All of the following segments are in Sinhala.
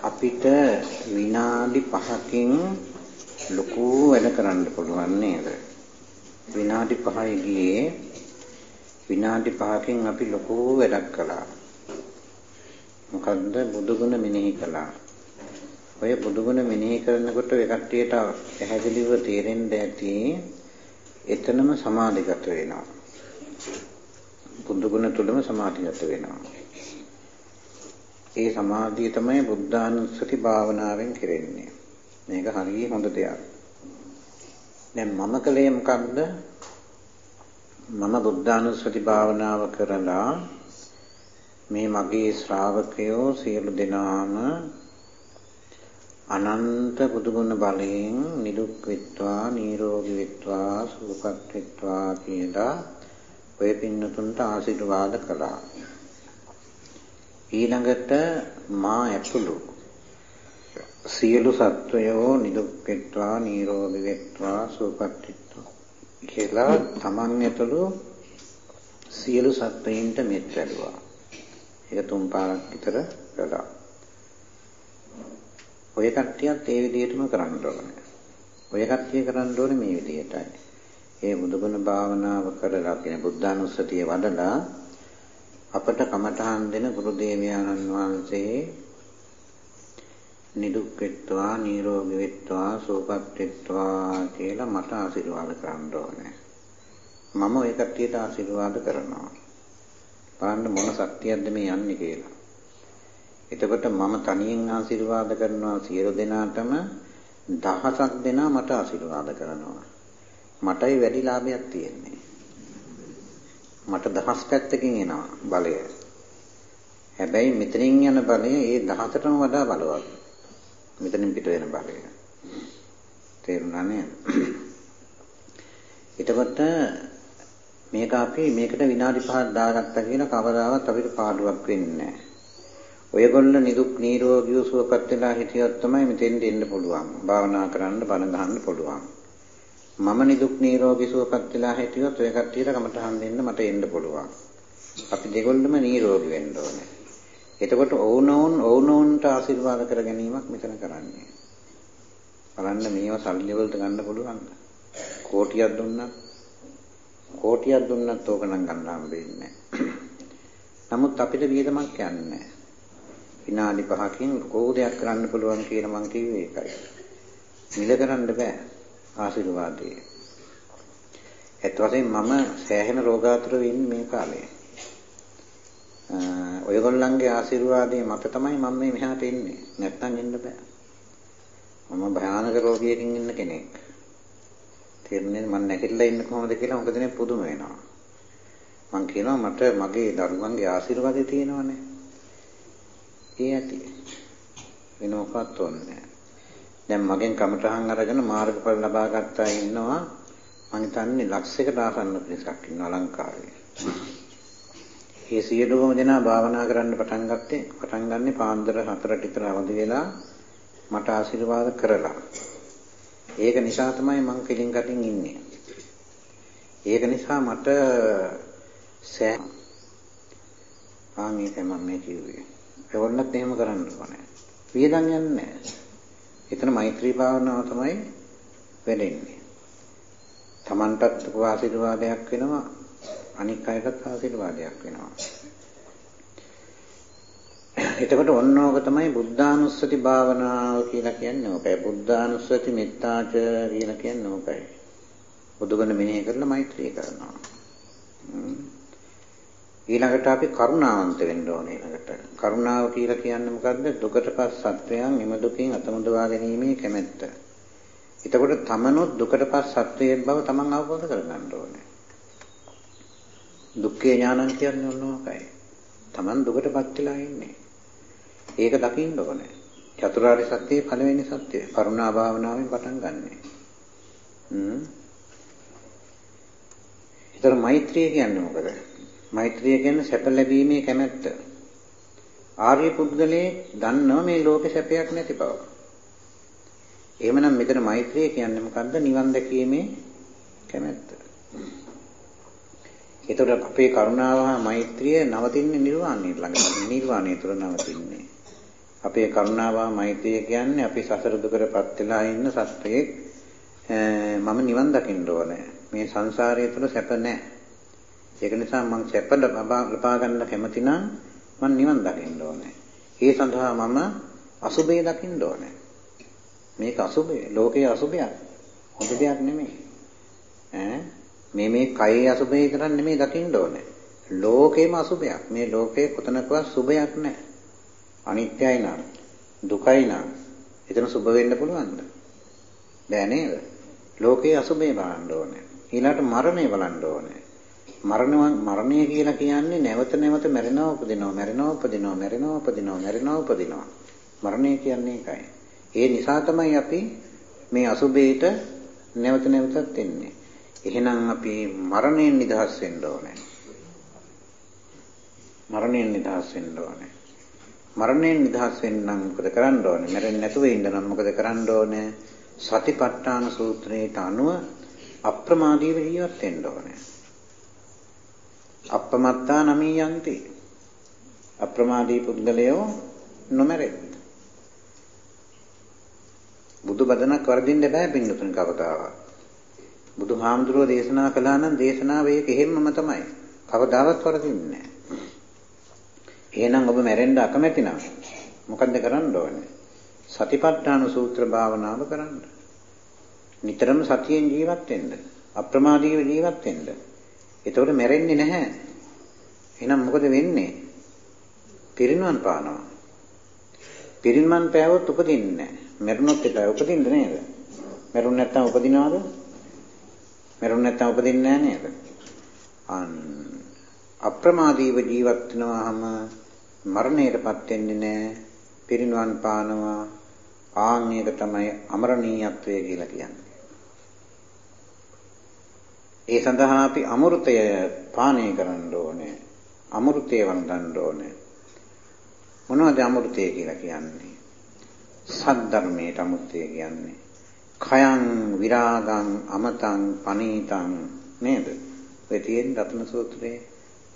අපිට විනාඩි 5කින් ලොකු වැඩ කරන්න පුළුවන් නේද? විනාඩි 5යි ගියේ විනාඩි 5කින් අපි ලොකු වැඩක් කළා. මොකද්ද බුදුගුණ මෙනෙහි කළා. ඔය බුදුගුණ මෙනෙහි කරනකොට ඒ කට්ටියට පැහැදිලිව තේරෙන්න ඇති එතනම සමාධිගත වෙනවා. බුදුගුණ තුලම සමාධිගත වෙනවා. ඒ සමාධිය තමයි බුද්ධානුස්සති භාවනාවෙන් කෙරෙන්නේ. මේක හරිය හොඳ දෙයක්. දැන් මම කලේ මොකක්ද? මම බුද්ධානුස්සති භාවනාව කරලා මේ මගේ ශ්‍රාවකයෝ සියලු දෙනාම අනන්ත බුදුගුණ බලයෙන් නිදුක් වෙත්වා නිරෝගී වෙත්වා සුවපත් වෙත්වා කියලා ඔය පින්නතුන්ට ආශිර්වාද කළා. ඊළඟට මා ඇතුළු සියලු සත්වයෝ නිදුක් වෙත්වා නිරෝගී වෙත්වා සුවපත් වෙත්වා කියලා තමන් ඇතුළු සියලු සත්වයින්ට මෙත් වැළුවා. ඒක තුන් පාරක් විතර කළා. ඔය කට්ටියත් ඒ විදිහටම කරන්න ඕනේ. ඔය කට්ටිය කරන්න ඕනේ මේ විදිහටයි. ඒ බුදුගුණ භාවනාව කරලා කියන බුද්ධානුස්සතිය වඩලා අපට කමඨහන් දෙන ගුරු දේවයන්න් වහන්සේ නිදුක් වෙත්වා නිරෝගී වෙත්වා සුවපත් වෙත්වා කියලා මට ආශිර්වාද කරන්න ඕනේ. මම ඔය කට්ටියට ආශිර්වාද කරනවා. බලන්න මොන ශක්තියක්ද මේ යන්නේ කියලා. එතකොට මම තනියෙන් ආශිර්වාද කරනවා සියලු දෙනාටම දහසක් දෙනා මට ආශිර්වාද කරනවා. මටයි වැඩි ලාභයක් තියෙන්නේ. මට දහස් පැත්තකින් එනවා බලය. හැබැයි මෙතනින් යන බලය ඒ දහසටම වඩා බලවත්. මෙතනින් පිට වෙන බලය. තේරුණා නේද? එතකොට මේක අපි මේකට විනාඩි 5ක් දාගත්තා කියලා කවදාවත් අපිට පාඩුවක් වෙන්නේ නැහැ. ඔයගොල්ල නිදුක් නිරෝගී සුවපත් වෙලා හිටියොත් තමයි මෙතෙන්ට එන්න පුළුවන්. භාවනා කරන්න බණ ගහන්න පුළුවන්. මම නිදුක් නිරෝගී සුවපත් වෙලා හිටියොත් ඔය කට්ටියට කමටහන් දෙන්න මට එන්න පුළුවන්. අපි දෙගොල්ලම නිරෝගී වෙන්න ඕනේ. එතකොට ඔවුනොවුන් ඔවුනොවුන්ට ආශිර්වාද කර ගැනීමක් මෙතන කරන්නේ. බලන්න මේව සල්ලි වලට ගන්න පුළුවන්ද? කෝටියක් දුන්නත් කෝටියක් දුන්නත් ඕක නම් ගන්න හම්බෙන්නේ නමුත් අපිට වියදමක් යන්නේ විනාඩි 5කින් කෝ දෙයක් කරන්න පුළුවන් කියන මං කිව්වේ ඒකයි. මිල කරන්න බෑ ආශිර්වාදයේ. ඒත් වශයෙන් මම සෑහෙන රෝගාතුර වෙන්නේ මේ කාලේ. ඔයගොල්ලන්ගේ ආශිර්වාදයේ මත තමයි මම මේ මෙහාට එන්නේ. නැත්තම් එන්න බෑ. මම භයානක රෝගියකින් ඉන්න කෙනෙක්. තේරුණේ මම නැගිටලා ඉන්න කොහොමද කියලා මොකද නේ පුදුම වෙනවා. මං කියනවා මට මගේ දරුවන්ගේ ආශිර්වාදය තියෙනවනේ. ඒ ඇති. වෙන මොකක්වත් ඕනේ දැන් මගෙන් කමටහන් අරගෙන මාර්ගඵල ලබා ගත්තා ඉන්නවා මං හිතන්නේ ලක්ෂයකට ආසන්න පිරිසක් ඉන්නවා ලංකාවේ. මේ සියලුම දෙනා භාවනා කරන්න පටන් ගත්තේ පටන් ගන්නේ පාන්දර 4ට විතර අවදි වෙලා මට ආශිර්වාද කරලා. ඒක නිසා තමයි මං කෙලින් කටින් ඉන්නේ. ඒක නිසා මට සෑ ආ මේක මම මේ කිව්වේ. ඒවොන්නත් එහෙම කරන්න ඕනේ. වියදම් යන්නේ එතන මෛත්‍රී භාවනාව තමයි වෙලෙන්නේ. Tamanටත් ආශිර්වාදයක් වෙනවා අනික් අයටත් ආශිර්වාදයක් වෙනවා. එතකොට ඔන්න ඕක තමයි බුද්ධානුස්සති භාවනාව කියලා කියන්නේ ඕකයි. බුද්ධානුස්සති මෙත්තාච කියලා කියන්නේ ඕකයි. බුදුගුණ මෙනෙහි කරලා මෛත්‍රී කරනවා. ඊළඟට අපි කරුණාවන්ත වෙන්න ඕනේ ඊළඟට. කරුණාව කියලා කියන්නේ මොකද්ද? දුකටපත් සත්වයන් එම දුකින් අතමුදවා ගැනීමේ කැමැත්ත. එතකොට තමනුත් දුකටපත් සත්වයෙක් බව තමන් අවබෝධ කරගන්න ඕනේ. දුක්ඛේ ඥානං කියන්නේ ඕනෝකයි. තමන් දුකටපත් වෙලා ඉන්නේ. ඒක දකින්න ඕනේ. චතුරාර්ය සත්‍යයේ පළවෙනි සත්‍යය. කරුණා භාවනාවෙන් පටන් ගන්නෙ. හ්ම්. ඊතර මෛත්‍රිය කියන්නේ මොකද? මෛත්‍රිය කියන්නේ සැප ලැබීමේ කැමැත්ත. ආර්ය පුද්ගලයේ දන්නව මේ ලෝකේ සැපයක් නැති බව. එහෙමනම් මෙතන මෛත්‍රිය කියන්නේ මොකද්ද? නිවන් දැකීමේ කැමැත්ත. ඒතකොට අපේ කරුණාව හා මෛත්‍රිය නවතින්නේ නිර්වාණය ළඟ. නිර්වාණය තුර නවතින්නේ. අපේ කරුණාවා මෛත්‍රිය කියන්නේ අපි සසර දුකටපත් වෙලා ඉන්න සත්‍යයේ මම නිවන් දකින්න ඕනේ. මේ සංසාරය තුළ සැප නැහැ. ඒක නිසා මම සැප ලබා ගන්න කැමති නම් මම නිවන් දකින්න ඕනේ. ඒ සඳහා මම අසුබේ දකින්න ඕනේ. මේක අසුබේ, ලෝකයේ අසුබයක්. හොඳ දෙයක් නෙමෙයි. ඈ මේ මේ කයේ අසුබේ විතරක් නෙමෙයි දකින්න ඕනේ. ලෝකේම අසුබයක්. මේ ලෝකේ කොතනකවත් සුබයක් නැහැ. අනිත්‍යයි නම් දුකයි නම් එතන සුබ වෙන්න පුළුවන්ද? බෑ නේද? ලෝකේ අසුබේ බලන්න ඕනේ. ඊළාට මරණය බලන්න ඕනේ. මරණ මරණය කියලා කියන්නේ නැවත නැවත මැරෙනවා උපදිනවා මැරෙනවා උපදිනවා මැරෙනවා උපදිනවා මැරෙනවා උපදිනවා. මරණය කියන්නේ ඒකයි. ඒ නිසා තමයි අපි මේ අසුබේට නැවත නැවතත් එන්නේ. එහෙනම් අපි මරණයෙන් නිදහස් වෙන්න ඕනේ. මරණයෙන් නිදහස් වෙන්න ඕනේ. මරණයෙන් නිදහස් වෙන්න නම් මොකද කරන්න ඕනේ? මැරෙන්නේ නැතුව ඉන්න නම් මොකද කරන්න ඕනේ? සතිපට්ඨාන සූත්‍රයට අනුව අප්‍රමාදීව ජීවත් වෙන්න ඕනේ. අප්‍රමත්තා නමී යන්ති. අප්‍රමාදී පුද්ගලයෝ නොමැරෙත්. බුදු බදනක් වර්ධින්න බෑ පින්නතුන් කවදාවත්. බුදුහාමුදුරුවෝ දේශනා කළා නම් දේශනාව ඒක එහෙම්මම තමයි. කවදාවත් වර්ධින්නේ නෑ. එහෙනම් ඔබ මැරෙන්න අකමැති නම් මොකද්ද කරන්න ඕනේ? සතිපට්ඨාන සූත්‍ර භාවනාව කරන්න. නිතරම සතියෙන් ජීවත් වෙන්න. අප්‍රමාදීව ජීවත් වෙන්න. එතකොට මැරෙන්නේ නැහැ. එහෙනම් මොකද වෙන්නේ? පිරිනුවන් පානවා. පිරිනුවන් පෑවොත් උපදින්නේ නැහැ. මැරුණොත් එපා උපදින්න නේද? මැරුණ නැත්තම් උපදිනවද? මැරුණ නැත්තම් උපදින්නේ නැහැ නේද? අන් අප්‍රමාදීව ජීවත් වෙනවාම මරණයටපත් වෙන්නේ නැහැ. පිරිනුවන් පානවා. ආන් එක තමයි අමරණීයත්වය කියලා කියන්නේ. ඒ සඳහා අපි අමෘතය පානය කරන්න ඕනේ. අමෘතය වන්දන්න ඕනේ. මොනවද අමෘතය කියලා කියන්නේ? සද්ධර්මයට අමුත්තේ කියන්නේ. khයං විරාගං අමතං පනීතං නේද? ඔය තියෙන රත්න සූත්‍රයේ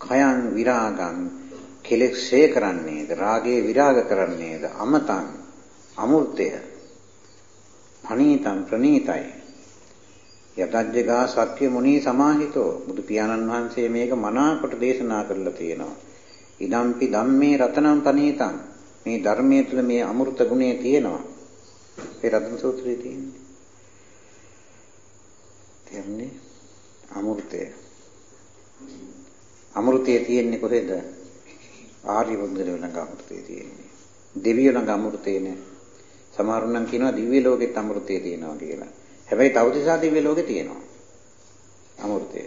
khයං විරාගං කෙලෙස් ශේ කරන්නේද රාගේ විරාග කරන්නේද අමතං අමෘතය පනීතං ප්‍රනීතයි යතජ්ජගා සත්‍ය මුනි සමාහිතෝ බුදු පියාණන් වහන්සේ මේක මනාකොට දේශනා කරලා තියෙනවා ඉදම්පි ධම්මේ රතනම් පනීතං මේ ධර්මයේ තුල මේ අමෘත ගුණය තියෙනවා. ඒ රත්න සූත්‍රයේ තියෙන්නේ. තේරුණේ? අමෘතය. අමෘතය තියෙන්නේ කොහෙද? ආර්ය බුද්ධලෝ ළඟ අමෘතය තියෙන්නේ. දෙවියෝ ළඟ අමෘතය නෑ. සමහරුන් නම් කියනවා දිව්‍ය ලෝකෙත් අමෘතය තියෙනවා කියලා. හැබැයි තවතිසා දිව්‍ය ලෝකෙ තියෙනවා. අමෘතය.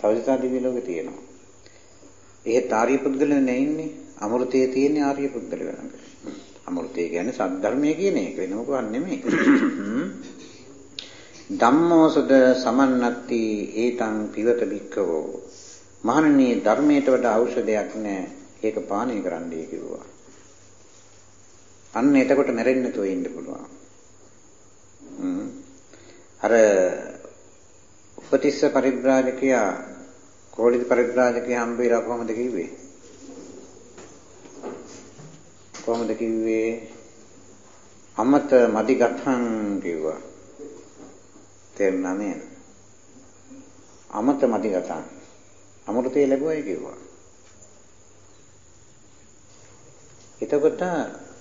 තවතිසා දිව්‍ය ලෝකෙ තියෙනවා. එහෙත් ආර්ය පුද්ගලයෝ නෑ ඉන්නේ. අමෘතයේ තියෙන ආර්ය පුද්ගලයෝ ළඟ. අමෘතය කියන්නේ සද්ධර්මය කියන එක වෙන මොකක්ද නෙමෙයි. ධම්මෝසද සමන්නත්ති ඒතං පිවත බික්කවෝ. මහණනි ධර්මයට වඩා ඖෂධයක් නැහැ. ඒක පානය කරන්නයි කිව්වා. අන්න එතකොට මැරෙන්න නැතුව ඉන්න පුළුවන්. අර උපතිස්ස පරිබ්‍රාජකයා කෝලිත පරිබ්‍රාජකයා හම්බ වෙලා කොහමද කිව්වේ? කොහොමද කිව්වේ? අමත මදිගතං කිව්වා. තේරුණා නේද? අමත මදිගතං. අමෘතය ලැබුවයි කිව්වා. එතකොට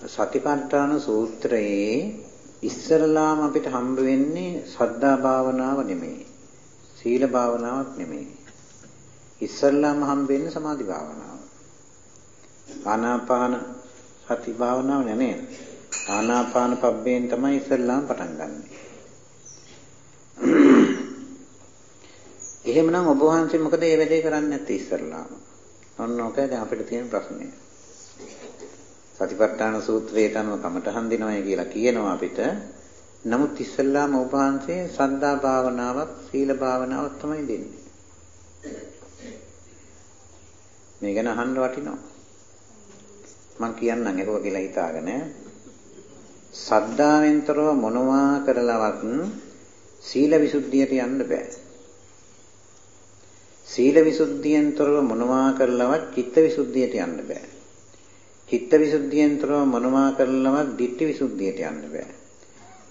සතිපට්ඨාන සූත්‍රයේ ඉස්සරලාම අපිට හම්බ වෙන්නේ සද්ධා භාවනාව නෙමෙයි. සීල භාවනාවක් නෙමෙයි. ඉස්සරලාම හම්බ වෙන්නේ සමාධි භාවනාව. ආනාපාන සති භාවනාව නෙමෙයි. ආනාපාන පබ්බෙන් තමයි ඉස්සෙල්ලාම පටන් ගන්නෙ. එහෙමනම් ඔබ වහන්සේ මොකද මේ වැඩේ කරන්නේ නැත්තේ ඉස්සෙල්ලාම? ඔන්න ඔක දැන් අපිට තියෙන ප්‍රශ්නේ. සතිපට්ඨාන සූත්‍රයට අනුව කමඨහන් දෙනවයි කියලා කියනවා අපිට. නමුත් ඉස්සෙල්ලාම ඔබ වහන්සේ සද්ධා භාවනාවක් සීල භාවනාවක් තමයි දෙන්නේ. මේ ගැන අහන්න වටිනවා. මං කියන්නම් ඒක කියලා හිතාගෙන සද්ධාවෙන්තරව මොනවා කරලවත් සීල විසුද්ධියට යන්න බෑ. සීල විසුද්ධියෙන්තරව මොනවා කරලවත් චිත්ත විසුද්ධියට යන්න බෑ. චිත්ත විසුද්ධියෙන් තොරව මොනවා කරලවත් ditthi විසුද්ධියට යන්න බෑ.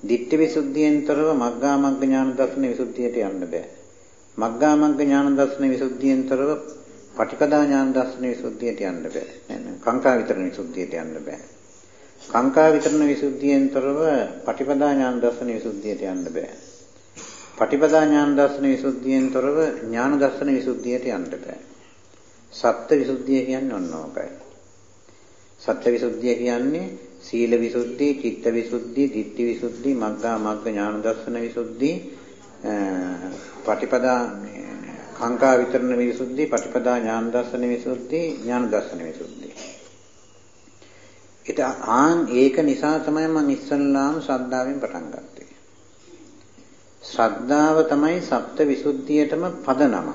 ditthi විසුද්ධියෙන් තොරව මග්ගා මග්ග ඥාන දර්ශන විසුද්ධියට යන්න බෑ. මග්ගා මග්ග ඥාන දර්ශන විසුද්ධියෙන් තොරව පටිපදා ඥාන දර්ශන විසුද්ධියට යන්න බෑ. නේද? කාංකා විතරණ විසුද්ධියට යන්න බෑ. කාංකා විතරණ විසුද්ධියෙන් තොරව පටිපදා ඥාන දර්ශන විසුද්ධියට යන්න බෑ. පටිපදා ඥාන දර්ශන විසුද්ධියෙන් තොරව ඥාන දර්ශන විසුද්ධියට යන්න බෑ. සත්‍ය විසුද්ධිය කියන්නේ ඔන්න ඕකයි. සත්‍ය විසුද්ධිය කියන්නේ සීල විසුද්ධි, චිත්ත විසුද්ධි, ditthi විසුද්ධි, මග්ගා මග්ග ඥාන දර්ශන විසුද්ධි, පටිපදා කාංකා විතරණ විසුද්ධි, පටිපදා ඥාන දර්ශන විසුද්ධි, ඥාන දර්ශන විසුද්ධි. ඒක ආන් ඒක නිසා තමයි මම ඉස්සල්ලාම ශ්‍රද්ධාවෙන් පටන් ගත්තේ. ශ්‍රද්ධාව තමයි සප්ත විසුද්ධියටම පදනම.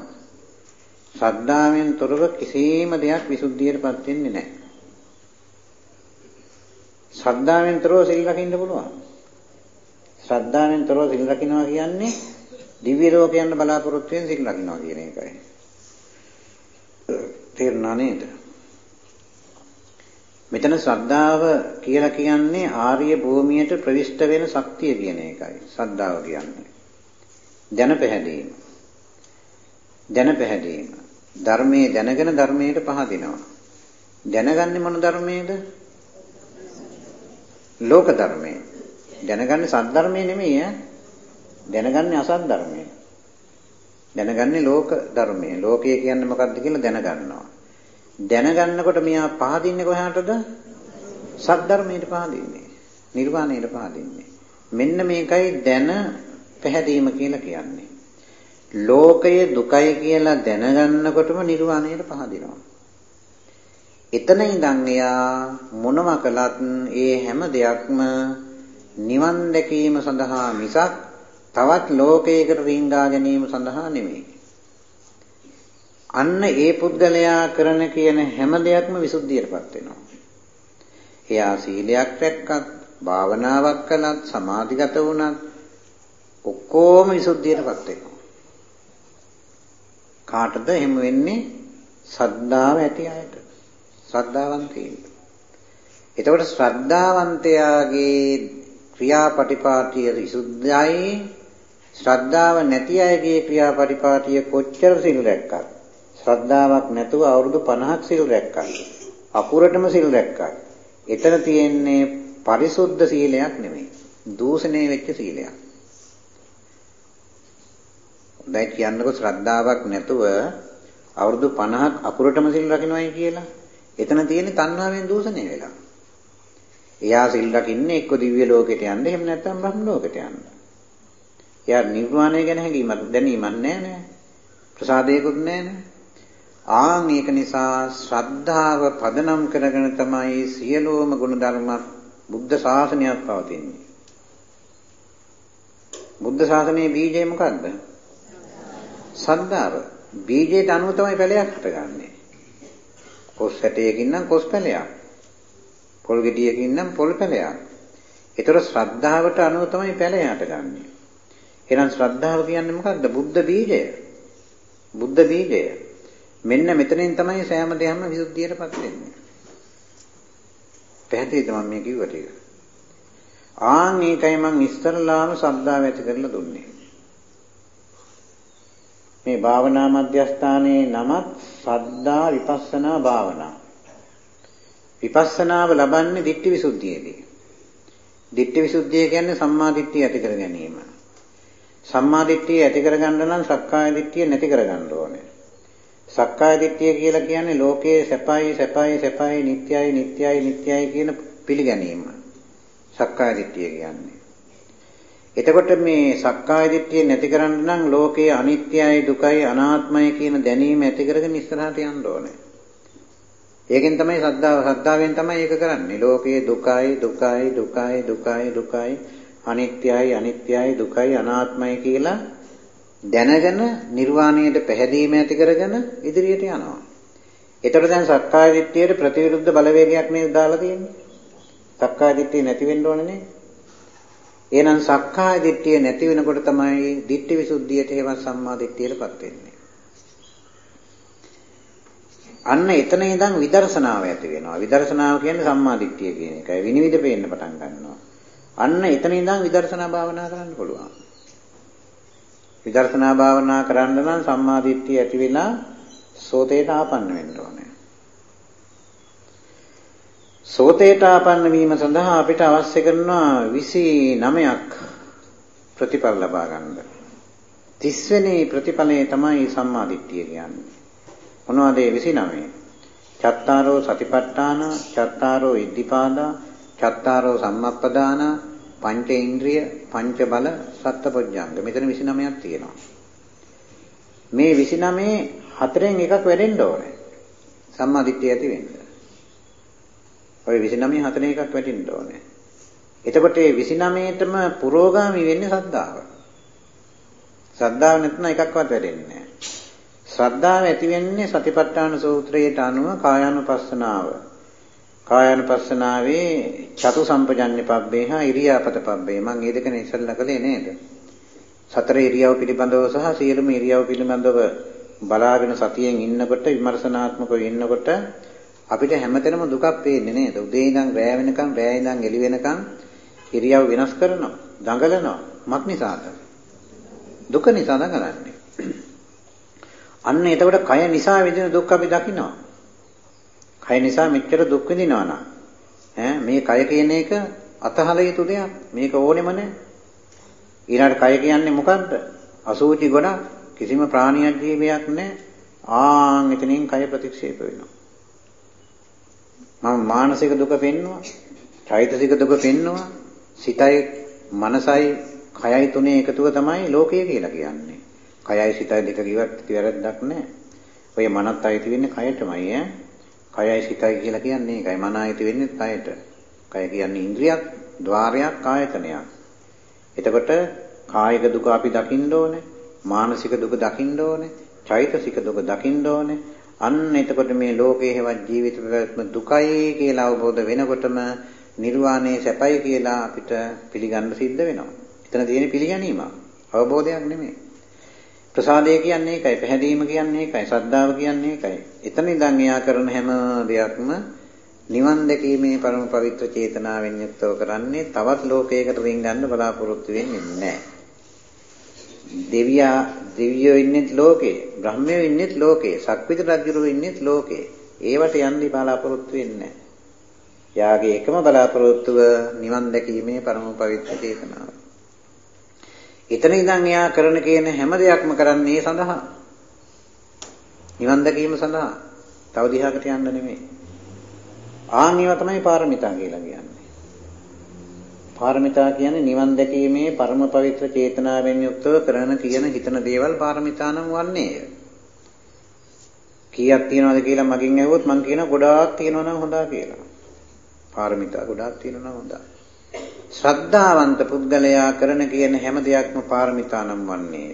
ශ්‍රද්ධාවෙන් තොරව කිසිම දෙයක් විසුද්ධියටපත් වෙන්නේ නැහැ. ශ්‍රද්ධාවෙන් තොරව සිල් රකින්න පුළුවන්. ශ්‍රද්ධාවෙන් තොරව සිල් රකින්නවා කියන්නේ දිව්‍ය ලෝකයන් බලාපොරොත්තු වෙන සිල් රකින්නවා කියන එකයි. තේරුණා නේද? මෙතන ශ්‍රද්ධාව කියලා කියන්නේ ආර්ය භූමියට ප්‍රවිෂ්ඨ වෙන ශක්තිය කියන එකයි. ශ්‍රද්ධාව කියන්නේ. දැන පැහැදීම. දැන පැහැදීම. ධර්මයේ දැනගෙන ධර්මයට පහදිනවා. දැනගන්නේ මොන ධර්මයේද? ලෝක ධර්මයේ. දැනගන්නේ සත්‍ය ධර්මයේ නෙමෙයි ඈ. දැනගන්නේ අසත් ධර්මයේ. දැනගන්නේ ලෝක ධර්මයේ. ලෝකය කියන්නේ මොකක්ද කියලා දැනගන්නවා. දැනගන්නකොට මෙයා පහදින්නේ කොහාටද? සත්‍ය ධර්මයට පහදින්නේ. නිර්වාණයට පහදින්නේ. මෙන්න මේකයි දැන පැහැදීම කියලා කියන්නේ. ලෝකය දුකයි කියලා දැනගන්නකොටම නිර්වාණයට පහදිනවා. එතන ඉඳන් එයා මොනම කළත් ඒ හැම දෙයක්ම නිවන් දැකීම සඳහා මිසක් තවත් ලෝකයකට රිංගා ගැනීම සඳහා නෙමෙයි. අන්න ඒ පුද්ගලයා කරන කියන හැම දෙයක්ම විසුද්ධියටපත් වෙනවා. එයා සීලයක් රැක්කත්, භාවනාවක් කළත්, සමාධිගත වුණත් ඔක්කොම විසුද්ධියටපත් වෙනවා. කාටද එහෙම වෙන්නේ? සද්ධාව ඇති අයට. ශ්‍රද්ධාවන්තයින්ට. එතකොට ශ්‍රද්ධාවන්තයාගේ ක්‍රියාපටිපාටිය විසුද්ධයි ශ්‍රද්ධාව නැති අයගේ ක්‍රියාපටිපාටිය කොච්චර සිල් රැක්කත් ශ්‍රද්ධාවක් නැතුව අවුරුදු 50ක් සිල් රැක්කත් අකුරටම සිල් රැක්කත් එතන තියෙන්නේ පරිසුද්ධ සීලයක් නෙමෙයි දූෂණය වෙච්ච සීලයක්. දැන් කියන්නකො ශ්‍රද්ධාවක් නැතුව අවුරුදු 50ක් අකුරටම සිල් රකින්නයි කියලා එතන තියෙන්නේ තණ්හාවෙන් දූෂණය වෙලා. එයා සිල් රකින්නේ එක්ක දිව්‍ය ලෝකෙට යන්න එහෙම නැත්නම් බ්‍රහ්ම ලෝකෙට යන්න. එයා නිර්වාණය ගැන හැඟීමක් දැනීමක් නැහැ නෑ. ප්‍රසාදයකුත් නැහැ නෑ. ආන් ඒක නිසා ශ්‍රද්ධාව පදනම් කරගෙන තමයි සියලුම ගුණධර්ම බුද්ධ ශාසනයක් පවතින්නේ. බුද්ධ ශාසනයේ බීජය මොකද්ද? සද්ධාව. බීජයට අනුව තමයි පැලයක් හටගන්නේ. කොස් ඇටයකින් නම් කොස් පැලයක්. පොල් ගෙඩියකින් නම් පොල් පැලයක්. ඒතර ශ්‍රද්ධාවට අනුව තමයි පැලය හටගන්නේ. එහෙනම් ශ්‍රද්ධාව කියන්නේ මොකක්ද? බුද්ධ බීජය. බුද්ධ බීජය. මෙන්න මෙතනින් තමයි සෑම දෙයක්ම විසුද්ධියටපත් වෙන්නේ. පැහැදිලිද මම මේ කිව්ව ටික? ආන් ඒකයි මම ඉස්තරලාම ශ්‍රද්ධාව ඇති කරලා දුන්නේ. මේ භාවනා මධ්‍යස්ථානයේ නමත් සද්දා විපස්සනා භාවනා. විපස්සනාව ලබන්නේ ditthi visuddhiයේදී. ditthi visuddhiය කියන්නේ සම්මා දිට්ඨිය ඇති කර ගැනීම. සම්මා දිට්ඨිය ඇති කරගන්න නම් සක්කාය දිට්ඨිය නැති කරගන්න ඕනේ. සක්කාය දිට්ඨිය කියලා කියන්නේ ලෝකයේ සැපයි සැපයි සැපයි නිට්ටයයි නිට්ටයයි නිට්ටයයි කියන පිළිගැනීම. සක්කාය දිට්ඨිය කියන්නේ. එතකොට මේ සක්කාය දිට්ඨිය නැති කරන්න නම් ලෝකයේ අනිත්‍යයි දුකයි අනාත්මයි කියන දැනීම ඇති කරගෙන ඉස්සරහට යන්න ඕනේ. ඒකෙන් තමයි සද්ධාව සද්ධාවෙන් තමයි ඒක කරන්නේ. ලෝකයේ දුකයි දුකයි දුකයි දුකයි දුකයි අනිත්‍යයි අනිත්‍යයි දුකයි අනාත්මයි කියලා දැනගෙන නිර්වාණයට පැහැදීම ඇති කරගෙන ඉදිරියට යනවා. එතකොට දැන් සක්කාය දිට්ඨියට ප්‍රතිවිරුද්ධ බලවේගයක් නේද දාලා තියෙන්නේ? සක්කාය දිට්ඨිය නැති වෙන්න ඕනේ නේ? එහෙනම් සක්කාය දිට්ඨිය නැති වෙනකොට තමයි දිට්ඨි විසුද්ධියට හේවත් සම්මා දිට්ඨියටපත් වෙන්නේ. අන්න එතන ඉඳන් විදර්ශනාව ඇති වෙනවා. විදර්ශනාව කියන්නේ සම්මාදිට්ඨිය කියන එකයි. විනිවිද පේන්න පටන් ගන්නවා. අන්න එතන ඉඳන් විදර්ශනා භාවනා කරන්න පුළුවන්. විදර්ශනා භාවනා කරන්න නම් සම්මාදිට්ඨිය ඇති වෙලා සෝතේට ආපන්න වෙන්න ඕනේ. සෝතේට ආපන්න වීම සඳහා අපිට අවශ්‍ය කරනවා 29ක් ප්‍රතිඵල ලබා ගන්න. 30 වෙනි ප්‍රතිඵලය තමයි සම්මාදිට්ඨිය කියන්නේ. මොනවද ඒ 29? චත්තාරෝ සතිපට්ඨාන, චත්තාරෝ ඉද්ධිපාදා, චත්තාරෝ සම්මප්පදාන, පංච ඉන්ද්‍රිය, පංච බල, සත්පොඥාංග. මෙතන 29ක් තියෙනවා. මේ 29 හතරෙන් එකක් වැඩෙන්න ඕනේ. සම්මාදිට්ඨිය ඇති වෙන්න. ඔය 29 හතරෙන් එකක් වැඩෙන්න ඕනේ. එතකොට මේ 29ටම පුරෝගාමි වෙන්නේ සද්ධාව. සද්ධාව නැත්නම් එකක්වත් වැඩෙන්නේ නැහැ. ශ්‍රද්ධාව ඇති වෙන්නේ සතිපට්ඨාන සූත්‍රයට අනුව කායානුපස්සනාව. කායානුපස්සනාවේ චතු සම්පජන්‍ය පබ්බේ හා ඉරියාපත පබ්බේ මම මේ දෙකනේ ඉස්සෙල්ලා කළේ නේද? සතර ඉරියව් පිළිබඳව සහ සියලුම ඉරියව් පිළිබඳව බලාගෙන සතියෙන් ඉන්නකොට විමර්ශනාත්මකව ඉන්නකොට අපිට හැමතැනම දුකක් පේන්නේ නේද? උදේ ඉඳන් රෑ වෙනකන් රෑ ඉඳන් එළි වෙනකන් ඉරියව් වෙනස් කරනවා, දඟලනවා. මක් නිසාද? දුක නිසා දඟලන්නේ. අන්න එතකොට කය නිසා විඳින දුක් අපි දකිනවා. කය නිසා මෙච්චර දුක් විඳිනවා නම් ඈ මේ කය කියන එක අතහල යුතු දෙයක්. මේක ඕනෙම නැහැ. ඊළඟට කය කියන්නේ මොකද්ද? අසූචි ගොඩක් කිසිම ප්‍රාණියක් ජීවියක් නැහැ. ආන් එතනින් කය ප්‍රතික්ෂේප වෙනවා. මම මානසික දුක පෙන්නවා. චෛතසික දුක පෙන්නවා. සිතයි මනසයි කයයි තුනේ එකතුව තමයි ලෝකය කියලා කියන්නේ. කයයි සිතයි දෙක කිව්වත් වැරද්දක් නැහැ. ඔය මනත් අයිති වෙන්නේ කයටමයි ඈ. කයයි සිතයි කියලා කියන්නේ ඒකයි. මන අයිති වෙන්නේ කයට. කය කියන්නේ ඉන්ද්‍රියක්, ద్వාරයක්, ආයතනයක්. එතකොට කායික දුක අපි දකින්න ඕනේ. මානසික දුක දකින්න ඕනේ. චෛතසික දුක දකින්න ඕනේ. අන්න එතකොට මේ ලෝකයේ හැවත් ජීවිත පැවැත්ම දුකයි කියලා අවබෝධ වෙනකොටම නිර්වාණය සැපයි කියලා අපිට පිළිගන්න සිද්ධ වෙනවා. එතන තියෙන පිළිගැනීම අවබෝධයක් නෙමෙයි. ප්‍රසාදය කියන්නේ ඒකයි, පැහැදීම කියන්නේ ඒකයි, ශ්‍රද්ධාව කියන්නේ ඒකයි. එතන ඉඳන් එයා කරන හැම දෙයක්ම නිවන් දැකීමේ පරම පවිත්‍ර චේතනාවෙන් යුක්තව කරන්නේ තවත් ලෝකයකට රින්ගන්න බලාපොරොත්තු වෙන්නේ නැහැ. දෙවියා දෙවියෝ ඉන්නෙත් ලෝකේ, බ්‍රහ්මයෝ ඉන්නෙත් ලෝකේ, සක්විති රජුරෝ ඉන්නෙත් ලෝකේ. ඒවට යන්නේ බලාපොරොත්තු වෙන්නේ නැහැ. යාගේ එකම බලාපොරොත්තුව නිවන් දැකීමේ පරම පවිත්‍ර චේතනාව. එතන ඉඳන් එයා කරන කියන හැම දෙයක්ම කරන්නේ සඳහා. නිවන් දැකීම සඳහා. තව දිහාකට යන්න නෙමෙයි. ආන් ඒවා තමයි පාරමිතා කියලා කියන්නේ. පාරමිතා කියන්නේ නිවන් දැකීමේ පරම පවිත්‍ර චේතනාවෙන් යුක්තව කරන කියන හිතන දේවල් පාරමිතා නම් වන්නේය. කීයක් තියනවද කියලා මගෙන් ඇහුවොත් මං කියන ගොඩාක් තියනවා නම් හොඳා කියලා. පාරමිතා ගොඩාක් තියනවා නම් හොඳා. ශ්‍රද්ධාවන්ත පුද්ගලයා කරන කියන හැම දෙයක්ම පාරමිතා නම් වන්නේය.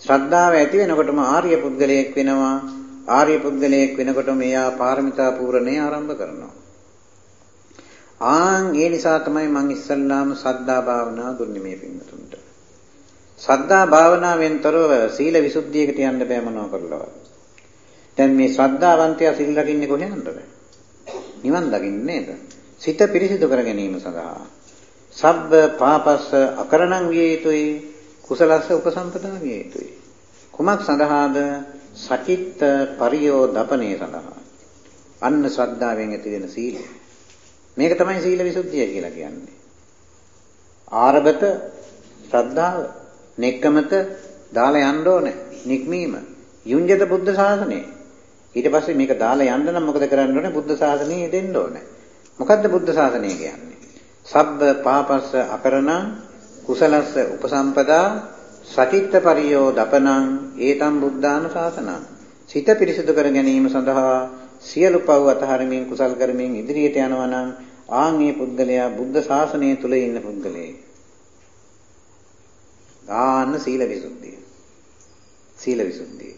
ශ්‍රද්ධාව ඇති වෙනකොටම ආර්ය පුද්ගලයෙක් වෙනවා. ආර්ය පුද්ගලයෙක් වෙනකොටම එයා පාරමිතා පූර්ණේ ආරම්භ කරනවා. ආන් ඒ නිසා තමයි මම ඉස්සල්ලාම සද්ධා භාවනාව දුන්නේ මේ පින්තුන්ට. සද්ධා භාවනාවෙන්තරව සීල විසුද්ධියකට යන්න බෑ මොනවා කරලවත්. දැන් මේ ශ්‍රද්ධාවන්තයා සිල් රකින්නේ කොහෙන්ද? නිවන් දකින්නේ නේද? සිත පිරිසිදු කර ගැනීම සඳහා සබ්බ පාපස්ස අකරණං විය යුතුයි කුසලස්ස උපසම්පදා විය යුතුයි කුමක් සඳහාද සචිත්ත පරියෝ දපනේ සඳහා අන්න ශ්‍රද්ධාවෙන් ඇති වෙන සීලය මේක තමයි සීල විසුද්ධිය කියලා කියන්නේ. ආරබත ශ්‍රද්ධාව නෙක්කමත දාලා යන්න ඕනේ. නික්මීම. යුඤ්ජත බුද්ධ ශාසනය. ඊට පස්සේ මේක දාලා යන්න නම් මොකද කරන්න ඕනේ? බුද්ධ ශාසනය දෙන්න ඕනේ. මොකද්ද බුද්ධ ශාසනය කියන්නේ? සබ්බ පාපස්ස අකරණං කුසලස්ස උපසම්පදා සතිත්ත පරියෝ දපනං ඒතම් බුද්ධාන ශාසනං. සිත පිරිසිදු කර ගැනීම සඳහා සියලු පව් අතහරමින් කුසල් කරමින් ඉදිරියට යනවා නම් ආන් මේ පුද්ගලයා බුද්ධ ශාසනය තුල ඉන්න පුද්ගලයෙක්. ආන්න සීල විසුද්ධිය. සීල විසුද්ධිය.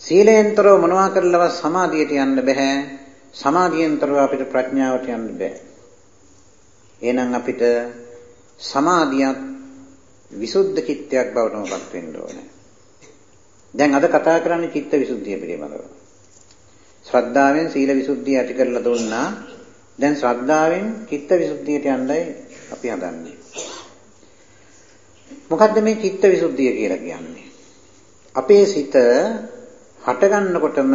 සීලෙන්තරව මොනවා කරලවත් සමාධියට යන්න බෑ. සමාධියෙන්තරව අපිට ප්‍රඥාවට යන්න බෑ. එහෙනම් අපිට සමාධියක් විසුද්ධ චිත්තයක් බවටමපත් වෙන්න ඕනේ. දැන් අද කතා කරන්නේ චිත්ත විසුද්ධිය පිළිබඳව. ශ්‍රද්ධාවෙන් සීල විසුද්ධිය ඇති කරලා දුන්නා. දැන් ශ්‍රද්ධාවෙන් චිත්ත විසුද්ධියට යන්නයි අපි හදන්නේ. මොකද්ද මේ චිත්ත විසුද්ධිය කියලා කියන්නේ? අපේ සිත හටගන්නකොටම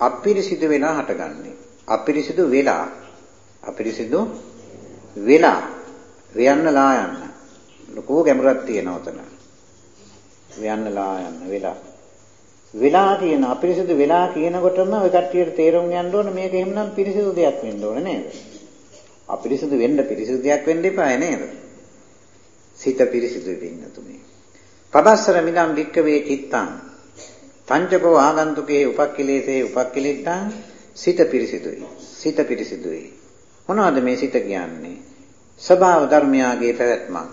අපිරිසිදු වෙලා හටගන්නේ. අපිරිසිදු වෙලා අපිරිසිදු වෙලා වයන්න ලා යන්න. ලොකු ගැඹුරක් තියෙනවා උතන. වයන්න ලා යන්න වෙලා. වෙලා කියන අපිරිසිදු වෙලා කියනකොටම ඔය කට්ටියට තේරුම් ගන්න ඕන මේක එහෙමනම් පිරිසිදු දෙයක් වෙන්න ඕන නේද? අපිරිසිදු වෙන්න පිරිසිදු දෙයක් වෙන්න එපායි නේද? සිත පිරිසිදුයි වෙන්න තුනේ. පබස්සර මිදම් වික්කවේ චිත්තං පංචකෝ ආගන්තුකේ උපක්ඛිලේසේ උපක්ඛිලිට්ටං සිත පිරිසිදුයි. සිත පිරිසිදුයි. මොනවද මේ සිත කියන්නේ? ස්වභාව ධර්මයාගේ පැවැත්මක්.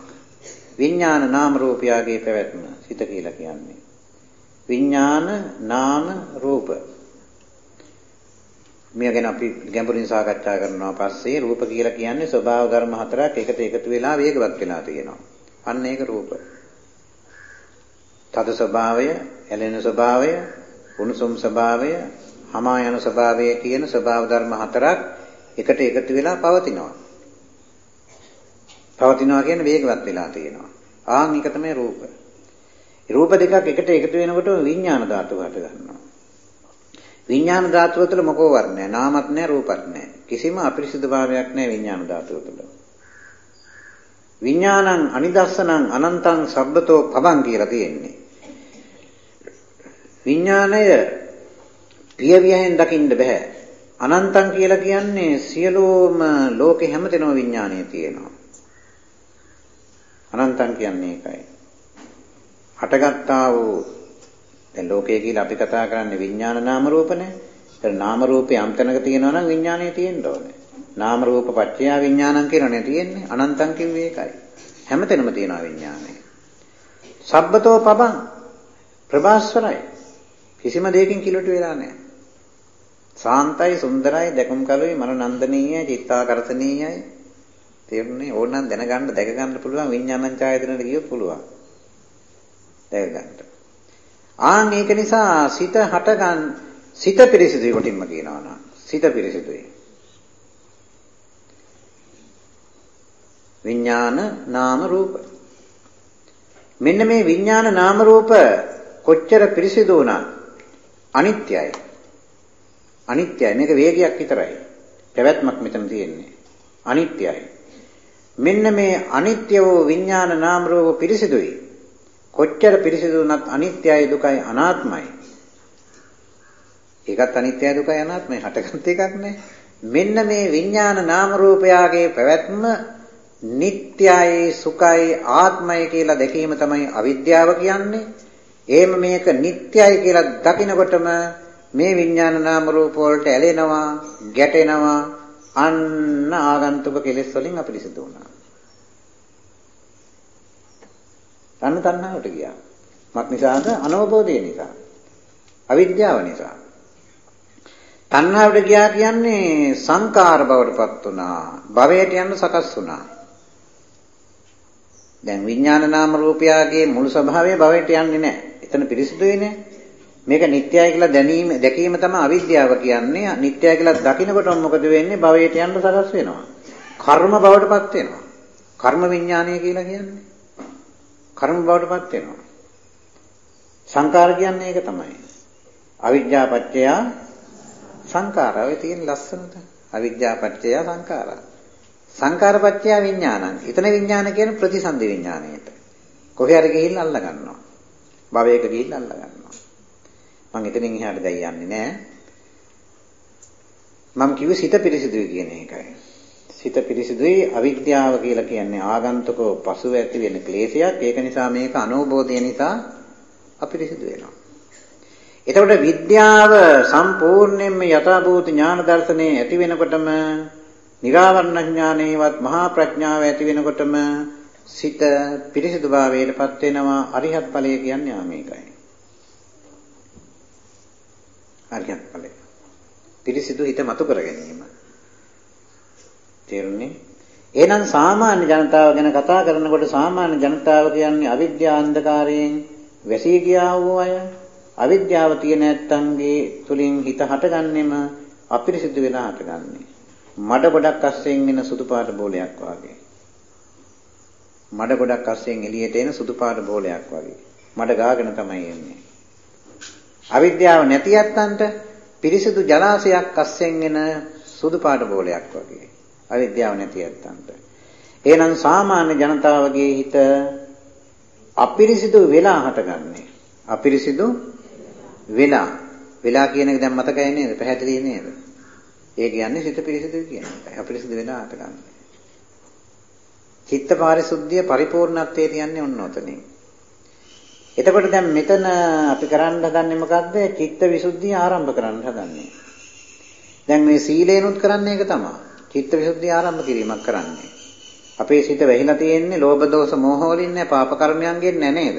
විඥාන නාම රූපයාගේ පැවැත්ම සිත කියලා කියන්නේ. විඥාන නාම රූප මේ ගැන අපි ගැඹුරින් සාකච්ඡා කරනවා පස්සේ රූප කියලා කියන්නේ ස්වභාව ධර්ම හතරක් එකට එකතු වෙලා වේගවත් වෙලා තියෙනවා. අන්න ඒක රූප. තද ස්වභාවය, ඇලෙන ස්වභාවය, උණුසුම් ස්වභාවය, හමා යන ස්වභාවය කියන ස්වභාව ධර්ම හතරක් එකට එකතු වෙලා පවතිනවා. පවතිනවා කියන්නේ වේගවත් වෙලා තියෙනවා. ආන් එක තමයි රූප. රූප දෙකක් එකට එකතු වෙනකොට විඥාන ධාතුව හට ගන්නවා. විඥාන ධාතුව තුළ මොකෝ වර්ණය නාමත් නැහැ රූපත් නැහැ. කිසිම අපිරිසිදු භාවයක් නැහැ විඥාන ධාතුව තුළ. විඥානං අනිදස්සනං අනන්තං සබ්බතෝ පබං කියලා තියෙන්නේ. විඥාණය පියවියෙන් දකින්න බෑ. අනන්තං කියලා කියන්නේ සියලුම ලෝකේ හැමතැනම විඥාණය තියෙනවා. අනන්තං කියන්නේ ඒකයි. හටගත්තා වූ දැන් ලෝකය කියලා අපි කතා කරන්නේ විඥාන නාම රූපනේ. ඒතර නාම රූපේ අම්තනක තියෙනවා නම් විඥානය තියෙන්න ඕනේ. නාම රූප පත්‍ය විඥානං කියලානේ තියෙන්නේ. අනන්තං කිව්වේ ඒකයි. හැමතැනම තියෙනවා විඥානය. සබ්බතෝ පබං ප්‍රභාස්වරයි. කිසිම දෙයකින් කිලුට වෙලා නැහැ. සාන්තයි සුන්දරයි දැකුම් කලුයි මනනන්දනීයයි චිත්තාකර්ෂණීයයි තේරුණේ ඕනනම් දැනගන්න දැක ගන්න පුළුවන් විඥානං ඡායතනෙට ගියොත් පුළුවන් දැක ගන්න. ආන් ඒක නිසා සිත හටගන් සිත පිරිසිදුයි කොටින්ම කියනවා නම්. සිත පිරිසිදුයි. විඥාන නාම රූප. මෙන්න මේ විඥාන නාම රූප කොච්චර පිරිසිදු වුණා අනිත්‍යයි. අනිත්‍යයි. මේක වේගයක් විතරයි. පැවැත්මක් මෙතන තියෙන්නේ. අනිත්‍යයි. මෙන්න මේ අනිත්‍ය වූ විඥාන නාම රූප පිරිසිදුයි. කොච්චර පිරිසිදු වුණත් අනිත්‍යයි දුකයි අනාත්මයි ඒකත් අනිත්‍යයි දුකයි අනාත්මයි හටගත් එකක් නෑ මෙන්න මේ විඥාන නාම රූපයාගේ පැවැත්ම නිට්ටයයි සුඛයි ආත්මයි කියලා දැකීම තමයි අවිද්‍යාව කියන්නේ. එහෙම මේක නිට්ටයයි කියලා දකිනකොටම මේ විඥාන නාම රූප වලට ඇලෙනවා, ගැටෙනවා, අන්න ආගන්තුක කෙලෙස් වලින් අපිරිසිදු වුණා. තන්න තණ්හාවට ගියා. මක් නිසාද? අනවබෝධය නිසා. අවිද්‍යාව නිසා. තණ්හාවට ගියා කියන්නේ සංකාර බවටපත් වුණා. භවයට යන්න සකස් වුණා. දැන් විඥාන නාම රූපයාගේ මුළු ස්වභාවය භවයට යන්නේ නැහැ. එතන පිරිසිදුයි නේ. මේක නිට්ටයයි කියලා දැනීම දැකීම තමයි අවිද්‍යාව කියන්නේ. නිට්ටයයි කියලා දකිනකොට මොකද වෙන්නේ? භවයට යන්න සකස් වෙනවා. කර්ම බවටපත් වෙනවා. කර්ම විඥානය කියලා කියන්නේ. කර්ම බවටපත් වෙනවා. සංකාර කියන්නේ ඒක තමයි. අවිද්‍යා පත්‍ය සංකාරය තියෙන ලස්සනට. අවිද්‍යා පත්‍ය සංකාරා. සංකාරපත්‍ය විඥානං. එතන විඥාන කියන ප්‍රතිසන්දි විඥාණයට. කොහේ හරි ගිහිල්ලා අල්ල ගන්නවා. භවයක ගිහිල්ලා අල්ල ගන්නවා. මම එතනින් එහාට දැන් යන්නේ නැහැ. මම කිව්වේ සිත පිරිසිදුයි කියන එකයි. සිත පිරිසිදුයි අවිද්‍යාව කියලා කියන්නේ ආගන්තුකව පසුව ඇති වෙන ක්ලේශයක්. ඒක නිසා මේක අනෝබෝධය නිසා අපිරිසිදු වෙනවා. එතකොට විද්‍යාව සම්පූර්ණයෙන්ම යථාභූත ඥාන දර්ශනයේ ඇති වෙනකොටම නිරාවරණ ඥානේවත් මහා ප්‍රඥාව ඇති වෙනකොටම සිත පිරිසිදුභාවයටපත් වෙනවා අරිහත් ඵලය කියන්නේ ආ මේකයි. අරිහත් ඵලය. පිරිසිදු හිත මතු කර ගැනීම. තේරුණේ? එහෙනම් සාමාන්‍ය ජනතාව ගැන කතා කරනකොට සාමාන්‍ය ජනතාව කියන්නේ අවිද්‍යා අන්ධකාරයෙන් වැසී ගියා වූ අය. අවිද්‍යාව තියෙන නැත්තන්ගේ තුලින් හිත හටගන්නෙම අපිරිසිදු වෙලා හටගන්නේ. මඩ ගොඩක් අස්සෙන් එන සුදු පාට බෝලයක් වගේ. මඩ ගොඩක් අස්සෙන් එළියට එන සුදු පාට බෝලයක් වගේ. මඩ ගාගෙන තමයි එන්නේ. අවිද්‍යාව නැති යත්තන්ට පිරිසිදු ජලාශයක් අස්සෙන් එන සුදු පාට බෝලයක් වගේ. අවිද්‍යාව නැති යත්තන්ට. එහෙනම් සාමාන්‍ය ජනතාවගේ හිත අපිරිසිදු වෙලා හටගන්නේ. අපිරිසිදු වෙලා. වෙලා කියන එක දැන් මතකයි නේද? පැහැදිලි නේද? ඒ කියන්නේ සිත පිරිසිදු කියන එකයි. අපිරිසිදු වෙලා හටගන්නේ. චිත්ත පාරිශුද්ධිය පරිපූර්ණත්වයට යන්නේ ඔන්න ඔතනින්. එතකොට දැන් මෙතන අපි කරන්න හදන්නේ මොකද්ද? චිත්ත විසුද්ධිය ආරම්භ කරන්න හදන්නේ. දැන් මේ සීලේනුත් කරන්නේ ඒක තමයි. චිත්ත විසුද්ධිය ආරම්භ කිරීමක් කරන්නේ. අපේ සිත වැහිලා තියෙන්නේ ලෝභ දෝෂ මෝහ වලින් නෑ පාප කර්මයන්ගෙන් නෑ නේද?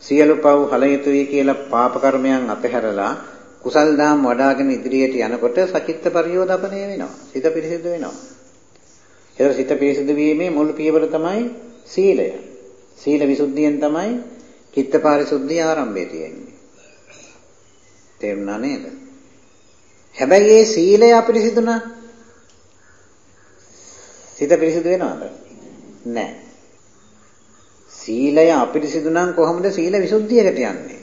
සියලු පව් හල යුතුයි කියලා පාප කර්මයන් අතහැරලා කුසල් දාම් වඩාගෙන ඉදිරියට යනකොට සචිත්ත පරියෝදපණය වෙනවා. සිත පිරිසිදු වෙනවා. ඒක සිත පිරිසිදු වීමේ මුල් පියවර තමයි සීලය. සීල විසුද්ධියෙන් තමයි චිත්ත පාරිශුද්ධිය ආරම්භය තියෙන්නේ. තේරුණා නේද? හැබැයි මේ සීලය අපිරිසිදු නම් සිත පිරිසිදු වෙනවද? නැහැ. සීලය අපිරිසිදු නම් කොහොමද සීල විසුද්ධියකට යන්නේ?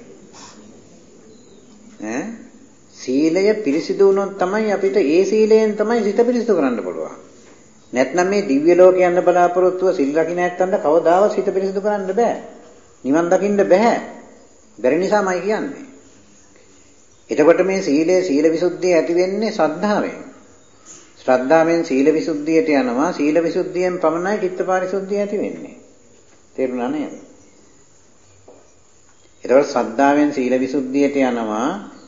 ඈ සීලය පිරිසිදු වුණොත් තමයි අපිට ඒ සීලයෙන් තමයි සිත පිරිසිදු කරන්න පුළුවන්. නැත්නම් මේ දිව්‍ය ලෝකේ යන්න බලාපොරොත්තුව සිල් රකින්න නැත්තඳ කවදාවත් සිත පිරිසිදු කරන්න බෑ. නිවන් දකින්න බෑ. බැරි නිසාමයි කියන්නේ. එතකොට මේ සීලය සීල විසුද්ධිය ඇති වෙන්නේ ශ්‍රද්ධාවෙන්. ශ්‍රද්ධාවෙන් සීල විසුද්ධියට යනවා. සීල විසුද්ධියෙන් පමණයි චිත්තපාරිශුද්ධිය ඇති වෙන්නේ. තේරුණා නේද? එතකොට ශ්‍රද්ධාවෙන් සීල විසුද්ධියට යනවා.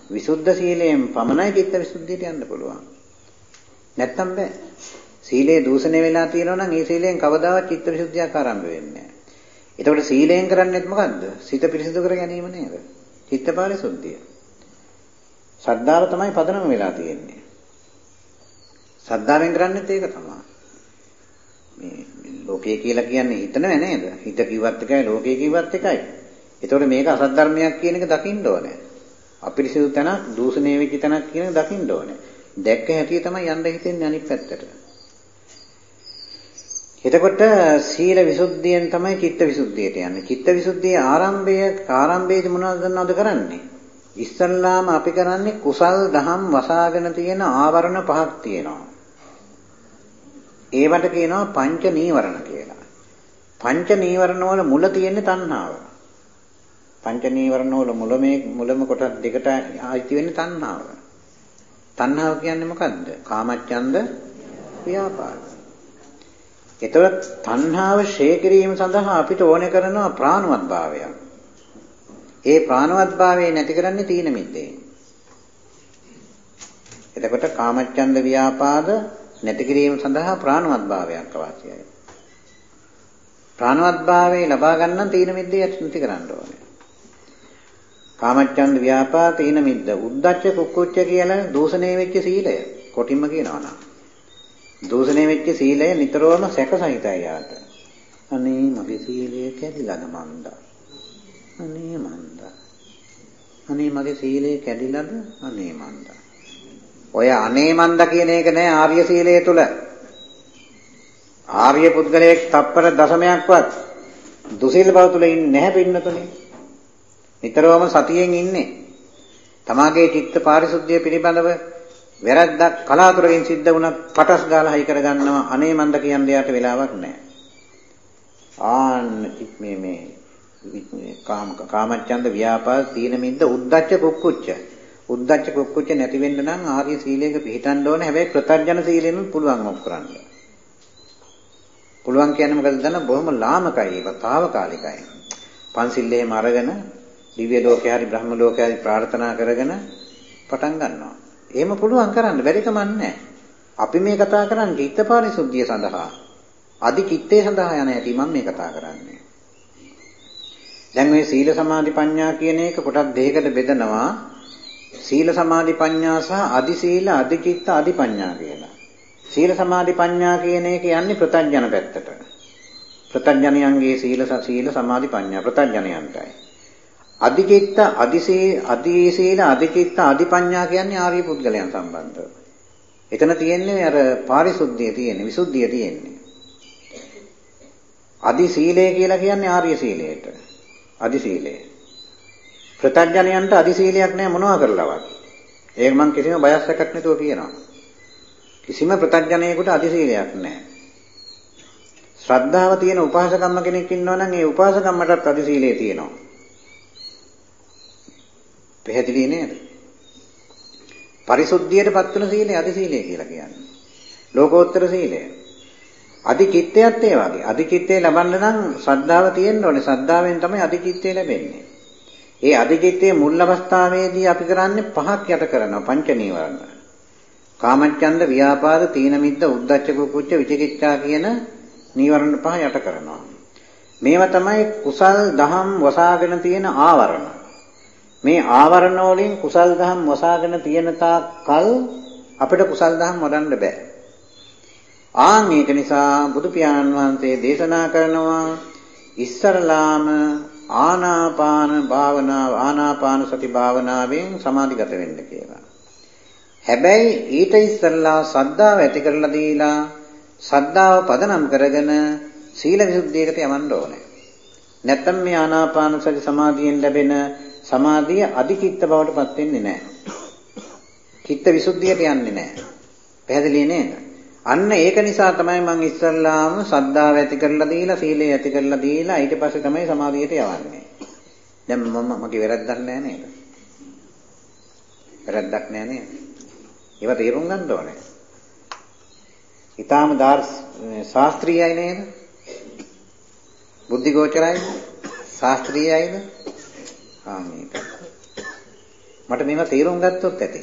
විසුද්ධ සීලයෙන් පමණයි චිත්ත විසුද්ධියට යන්න පුළුවන්. නැත්තම් බෑ. සීලය දූෂණය වෙලා තියෙනවා නම් ඒ සීලයෙන් කවදාවත් චිත්ත විසුද්ධියක් ආරම්භ වෙන්නේ නැහැ. එතකොට සීලයෙන් කරන්නේත් මොකද්ද? සිත පිරිසිදු කර ගැනීම නේද? චිත්තපාරිශුද්ධිය. ශ්‍රද්ධාව තමයි පදනම වෙලා තියෙන්නේ. ශ්‍රද්ධාවෙන් කරන්නේත් ඒක තමයි. මේ ලෝකය කියලා කියන්නේ හිත නේද? හිත කිව්වත් එකයි ලෝකය කිව්වත් එකයි. ඒතකොට මේක අසත් ධර්මයක් කියන එක දකින්න ඕනේ. අපිරිසිදු තැනක්, දූෂණය වෙච්ච තැනක් කියන එක දකින්න ඕනේ. දැක්ක හැටි තමයි යන්න හිතෙන්නේ අනිත් පැත්තට. එතකොට සීල විසුද්ධියෙන් තමයි චිත්ත විසුද්ධියට යන්නේ. චිත්ත විසුද්ධියේ ආරම්භය ආරම්භයේදී මොනවද කරන්නේ? ඉස්සල්ලාම අපි කරන්නේ කුසල් දහම් වසාගෙන තියෙන ආවරණ පහක් තියෙනවා. ඒවට කියනවා පංච නීවරණ කියලා. පංච නීවරණ වල මුල තියෙන්නේ තණ්හාව. පංච නීවරණ වල මුල මේ මුලම කොටස් දෙකට ආйти වෙන්නේ තණ්හාව. තණ්හාව කියන්නේ මොකද්ද? කාමච්ඡන්ද ව්‍යාපාද. ඒතකොට තණ්හාව ශේ කිරීම සඳහා අපිට ඕනේ කරනවා ප්‍රාණවත් භාවය. ඒ ප්‍රාණවත් භාවය නැති කරන්නේ තීන මිද්දේ. එතකොට කාමච්ඡන්ද ව්‍යාපාද නැති කිරීම සඳහා ප්‍රාණවත් භාවයක් අවශ්‍යයි. ප්‍රාණවත් භාවය ලබා ගන්න තීන මිද්දේ නැති කරන්න ඕනේ. කාමච්ඡන්ද ව්‍යාපාද තීන මිද්ද උද්දච්ච කුක්කුච්ච කියලා දූෂණය වෙච්ච සීලය කොටින්ම කියනවා නම් දූෂණය වෙච්ච සීලය නිතරම සැකසහිතයි යාට. අනේ මගේ සීලය කැඩිලාද මන්දා. අනේ මන්දා. අනේ මගේ සීලය කැඩිලාද අනේ මන්දා. ඔය අනේ මන්දා කියන එක නෑ ආර්ය සීලය තුල. ආර්ය පුද්ගලයෙක් තප්පර දශමයක්වත් දුසීල බව තුල ඉන්නේ නැහැ පින්නතුනේ. නිතරම සතියෙන් ඉන්නේ. තමාගේ චිත්ත පාරිශුද්ධිය පිළිබඳව වැරද්දක් කලාතුරකින් සිද්ධ වුණත් පටස් ගාලා හයි කරගන්නවා අනේ මන්ද කියන්න යාට වෙලාවක් නැහැ. ආන්න මේ මේ කාම කාමච්ඡන්ද ව්‍යාපාද තීන මිද්ද උද්දච්ච කුක්කුච්ච උද්දච්ච කුක්කුච්ච නැති වෙන්න නම් ආර්ය සීලයක පිළිටන්න ඕනේ හැබැයි කෘතඥ සීලෙම පුළුවන් ඔක් කරන්න. පුළුවන් කියන්නේ මොකද දන්න බොහොම ලාමකයි ඒක తాවකාලිකයි. පන්සිල්ලේම අරගෙන දිව්‍ය ලෝකේ හරි බ්‍රහ්ම ලෝකේ හරි ප්‍රාර්ථනා කරගෙන පටන් ගන්නවා. එහෙම පුළුවන් කරන්න බැරි කමක් අපි මේ කතා කරන්නේ චිත්ත පාරිශුද්ධිය සඳහා. අදි චිත්තේ සඳහා යන හැටි මම මේ කතා කරන්නේ. දැන් මේ සීල සමාධි ප්‍රඥා කියන එක කොටස් දෙකකට බෙදනවා. සීල සමාධි ප්‍රඥා සහ අදි සීල අදි චිත්ත අදි ප්‍රඥා කියලා. සීල සමාධි ප්‍රඥා කියන එක යන්නේ ප්‍රත්‍යඥ පැත්තට. ප්‍රත්‍යඥයන්ගේ සීල සීල සමාධි ප්‍රඥා ප්‍රත්‍යඥයන්ටයි. අධිචිත්ත අධිසේ අධිසීල අධිචිත්ත අධිපඤ්ඤා කියන්නේ ආර්ය පුද්ගලයන් සම්බන්ධව. එතන තියෙන්නේ අර පාරිශුද්ධිය තියෙන්නේ විසුද්ධිය තියෙන්නේ. අධි සීලය කියලා කියන්නේ ආර්ය සීලයට. අධි සීලය. ප්‍රත්‍යඥයන්ට අධි සීලයක් නැහැ මොනවා කරලවත්. ඒක මම කිසිම බයස් එකක් නැතුව කියනවා. කිසිම ප්‍රත්‍යඥයෙකුට අධි සීලයක් නැහැ. ශ්‍රද්ධාව තියෙන උපාසකම්ම කෙනෙක් ඉන්නවා නම් ඒ උපාසකම්මටත් අධි සීලය තියෙනවා. පැහැදිලි නේද? පරිසුද්ධියට පත්වන සීලය අධි සීලය කියලා කියන්නේ. ලෝකෝත්තර සීලය. අධි චිත්තයත් ඒ වගේ. අධි චිත්තේ ලබන්න නම් ශ්‍රද්ධාව තියෙන්න ඕනේ. ශ්‍රද්ධාවෙන් තමයි අධි චිත්තේ ලැබෙන්නේ. ඒ අධි චිත්තේ මුල් අවස්ථාවේදී අපි කරන්නේ පහක් යට කරනවා පංච නීවරණ. කාමච්ඡන්ද, ව්‍යාපාද, තීන මිද්ද, උද්ධච්ච කුච්ච, විචිකිච්ඡා කියන නීවරණ පහ යට කරනවා. මේවා තමයි කුසල් දහම් වසාගෙන තියෙන ආවරණ. මේ ආවරණ වලින් කුසල් දහම් වසාගෙන තියෙන තාක් කල් අපිට කුසල් දහම් වඩන්න බෑ. ආන් ඒක නිසා බුදු පියාණන් වහන්සේ දේශනා කරනවා ඉස්සරලාම ආනාපාන භාවනාව ආනාපාන සති භාවනාවෙන් සමාධිගත වෙන්න කියලා. හැබැයි ඊට ඉස්සරලා සද්ධාව ඇති කරලා දීලා සද්ධාව පදනම් කරගෙන සීල විසුද්ධියකට යවන්න ඕනේ. නැත්තම් මේ ආනාපාන සති සමාධියෙන් ලැබෙන සමාධිය අධිචිත්ත බවට පත් වෙන්නේ නැහැ. චිත්ත විසුද්ධියට යන්නේ නැහැ. පැහැදිලි නේද? අන්න ඒක නිසා තමයි මම ඉස්සල්ලාම සද්ධාව ඇති කරලා දීලා සීලය ඇති කරලා දීලා ඊට පස්සේ තමයි සමාධියට යවන්නේ. දැන් මම මගේ වැරද්දක් නෑ නේද? වැරද්දක් නෑ නේද? ඒවා තේරුම් ගන්න ඕනේ. ඊටාම දාර්ශ ශාස්ත්‍රීයයි නේද? බුද්ධි ගෝචරයි? ශාස්ත්‍රීයයිද? ආ මේක. මට මේවා තේරුම් ගත්තොත් ඇති.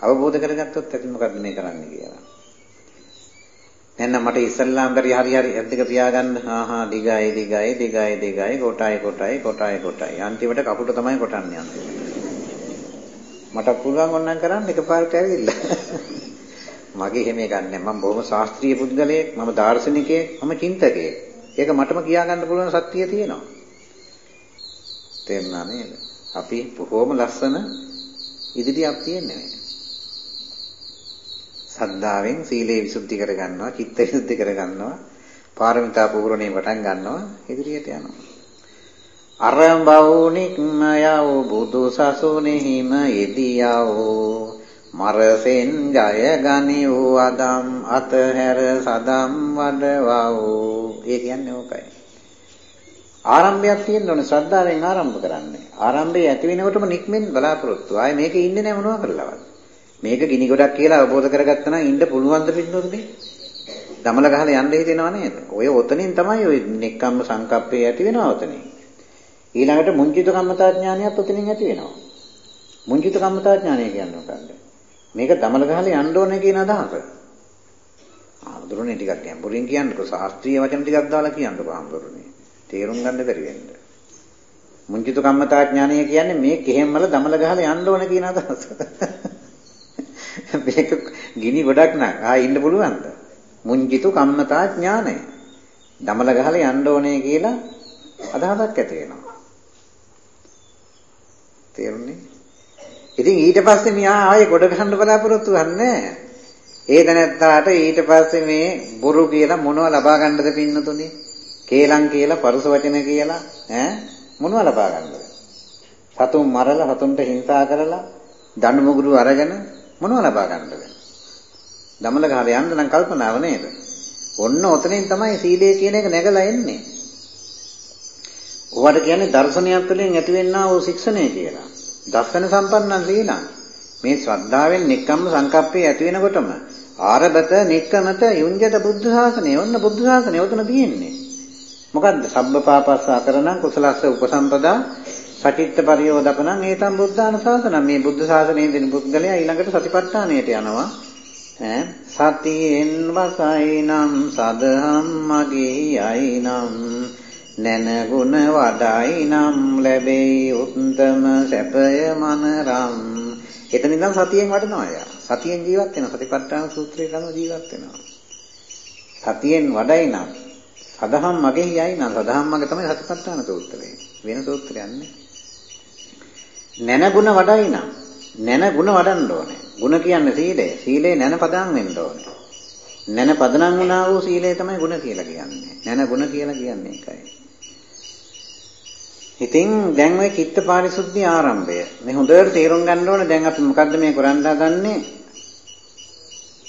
අවබෝධ කරගත්තොත් ඇති මොකද්ද මේ කරන්නේ කියලා. එහෙනම් මට ඉස්සල්ලාම් බැරි හරි හරි ඇද්දක පියාගන්න හා හා දිගයි දිගයි දිගයි දිගයි කොටයි කොටයි කොටයි කොටයි අන්තිමට කකුට තමයි කොටන්නේ යන්නේ. මට පුළුවන් ඕනනම් කරන්න එකපාරට ඇවිල්ලා. මගේ එහෙම එකක් නැහැ. මම බොහොම ශාස්ත්‍රීය පුද්ගලයෙක්, මම දාර්ශනිකයෙක්, මම චින්තකයෙක්. ඒක මටම කියා ගන්න පුළුවන් සත්‍යය තියෙනවා. තේරුණා නේද? අපි බොහොම ලස්සන ඉදිරියක් තියෙන්නේ. සද්ධාවෙන් සීලේ විසුද්ධි කරගන්නවා, චිත්ත විසුද්ධි කරගන්නවා, පාරමිතා පූර්ණේ පටන් ගන්නවා, ඉදිරියට යනවා. අරඹවුනික්මයව බුදු සසුනේහිම යෙදියව. මරසෙන් ජය ගනිව් අදම් අතහැර සදම් වඩවව්. ඒ කියන්නේ ඕකයි. ආරම්භයක් තියෙන්න ඕනේ ශ්‍රද්ධාවෙන් ආරම්භ කරන්නේ. ආරම්භය ඇති වෙනකොටම නික්මෙන් බලාපොරොත්තු. ආයේ මේකේ ඉන්නේ නැහැ මොනවා කරලවත්. මේක ගිනි ගොඩක් කියලා අවබෝධ කරගත්තා නම් ඉන්න පුළුවන් ද පින්නොතනේ දමල ගහලා යන්න හිතෙනව නේද ඔය ඔතනින් තමයි ඔය නික්කම්ම සංකප්පේ ඇති වෙනව ඔතනින් ඊළඟට මුංචිත කම්මතා ඥානයත් ඔතනින් ඇති වෙනවා මුංචිත කම්මතා ඥානය කියන්නේ මොකක්ද මේක දමල ගහලා යන්න ඕනේ කියන අදහස. ආම්දුරනේ ටිකක් ගැඹුරින් කියන්නකෝ ශාස්ත්‍රීය වචන ටිකක් දාලා කියන්නකෝ ආම්දුරනේ. තේරුම් ගන්න බැරි වෙන්න. මුංචිත කම්මතා ඥානය කියන්නේ මේ කෙහෙම්මල දමල ගහලා යන්න ඕනේ කියන අදහස. මේක ගිනි ගොඩක් නං ආ ඉන්න පුළුවන්ද? මුංචිත කම්මතා ඥානය. දමල ගහලා යන්න ඕනේ කියලා අදහසක් ඇති වෙනවා. තේරුණේ? ඉතින් ඊට පස්සේ මෙයා ආයේ ගොඩ ගන්න බලාපොරොත්තු වෙන්නේ ඒ දැනත්තාට ඊට පස්සේ මේ බොරු කියලා මොනව ලබා ගන්නද පින්නතුනේ? කේලම් කියලා පරුස වචන කියලා ඈ මොනව ලබා ගන්නද? සතුන් මරලා සතුන්ට හිංසා කරලා දඬු මුගුරු අරගෙන මොනව ලබා ගන්නද? දමල ගහලා යන්න නම් කල්පනාව නේද? ඔන්න ඔතනින් තමයි සීලය කියන එක නැගලා එන්නේ. ඔවට කියන්නේ දර්ශනයක් තුළින් ඇතිවෙනා වූ ශික්ෂණය කියලා. දස්සන සම්පන්නන් සීලං මේ ශ්‍රද්ධාවෙන් නික්කම්ම සංකප්පේ ඇති වෙනකොටම ආරබත නික්කමත යුඤ්ජත බුද්ධ ශාසනය ඔන්න බුද්ධ ශාසනය උතන තියෙන්නේ මොකද්ද සබ්බ පාපස්සා කරණං කුසලස්ස උපසම්පදා සචිත්ත පරියෝදපණං ඒතම් බුද්ධාන ශාසනං මේ බුද්ධ ශාසනයේ දෙන පුද්ගලයා ඊළඟට සතිපට්ඨානයට යනවා. ඈ? සතියෙන් වසයිනම් සදහම් මගේ යයිනම් නැනගුණ වඩයි නම් ලැබෙයි උත්තම සැපය මනරම්. එතන ඉඳන් සතියෙන් වඩනවා යා සතියෙන් ජීවත් වෙනවා. සතිපට්ඨාන සූත්‍රයේ කරන ජීවත් වෙනවා. සතියෙන් වඩයි නම් සදහම් මගේ යයි නම් සදහම් මගේ තමයි සතිපට්ඨාන සූත්‍රය. වෙන සූත්‍රයක් නේ. නැන ගුණ වඩයි නම් නැන ගුණ වඩන්න ඕනේ. ගුණ කියන්නේ සීලය. සීලේ නැන පදම් වෙන්න ඕනේ. නැන පදනම් වුණා වූ සීලය තමයි ගුණ කියලා කියන්නේ. නැන ගුණ කියලා කියන්නේ ඒකයි. ඉතින් දැන් ওই චිත්ත පාරිශුද්ධි ආරම්භය. මේ හොඳට තේරුම් ගන්න ඕනේ දැන් අපි මොකද්ද මේ කරන්න හදන්නේ?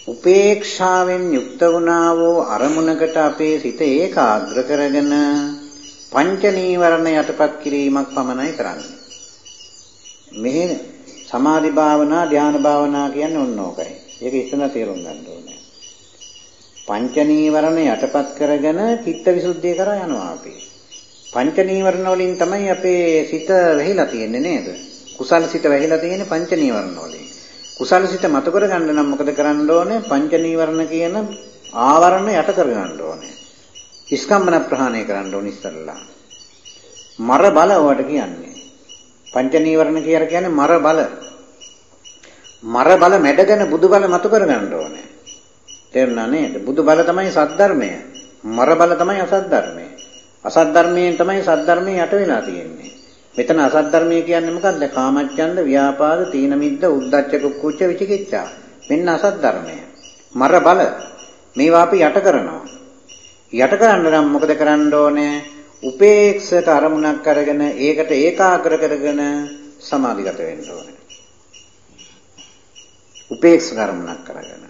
උපේක්ෂාවෙන් යුක්ත වුණා වූ අරමුණකට අපේ සිත ඒකාග්‍ර කරගෙන පංච නීවරණ යටපත් කිරීමක් පමණයි කරන්නේ. මෙහි සමාධි භාවනා ධ්‍යාන භාවනා කියන්නේ ඔන්න ඕකයි. ඒක ඉස්සෙල්ලා තේරුම් ගන්න ඕනේ. පංච නීවරණ යටපත් කරගෙන චිත්ත විසුද්ධිය කරා යනවා අපි. පංච නීවරණ වලින් තමයි අපේ සිත වැහිලා තියෙන්නේ නේද? කුසල සිත වැහිලා තියෙන්නේ පංච නීවරණ වලින්. කුසල සිත මතු කරගන්න නම් මොකද කරන්න ඕනේ? පංච නීවරණ කියන ආවරණ යට කරගන්න ඕනේ. ස්කම්මන ප්‍රහාණය කරන්න ඕනේ ඉස්සල්ලා. මර බල වට කියන්නේ. පංච නීවරණ කියලා කියන්නේ මර බල. මර බල මැඩගෙන බුදු බල මතු කරගන්න ඕනේ. තේරුණා නේද? බුදු බල තමයි සද්ධර්මය. මර බල තමයි අසද්ධර්මය. අසද්ධර්මයෙන් තමයි සද්ධර්මයේ යට වෙලා තියෙන්නේ. මෙතන අසද්ධර්මය කියන්නේ මොකද්ද? කාමච්ඡන්ද, ව්‍යාපාද, තීන මිද්ද, උද්ධච්ච කුක්කුච්ච විචිකිච්ඡා. මෙන්න අසද්ධර්මය. මර බල මේවා අපි යට කරනවා. යට කරන්න නම් මොකද කරන්න ඕනේ? උපේක්ෂක අරමුණක් අරගෙන ඒකට ඒකාග්‍ර කරගෙන සමාධිගත වෙන්න ඕනේ. උපේක්ෂක අරමුණක් කරගෙන.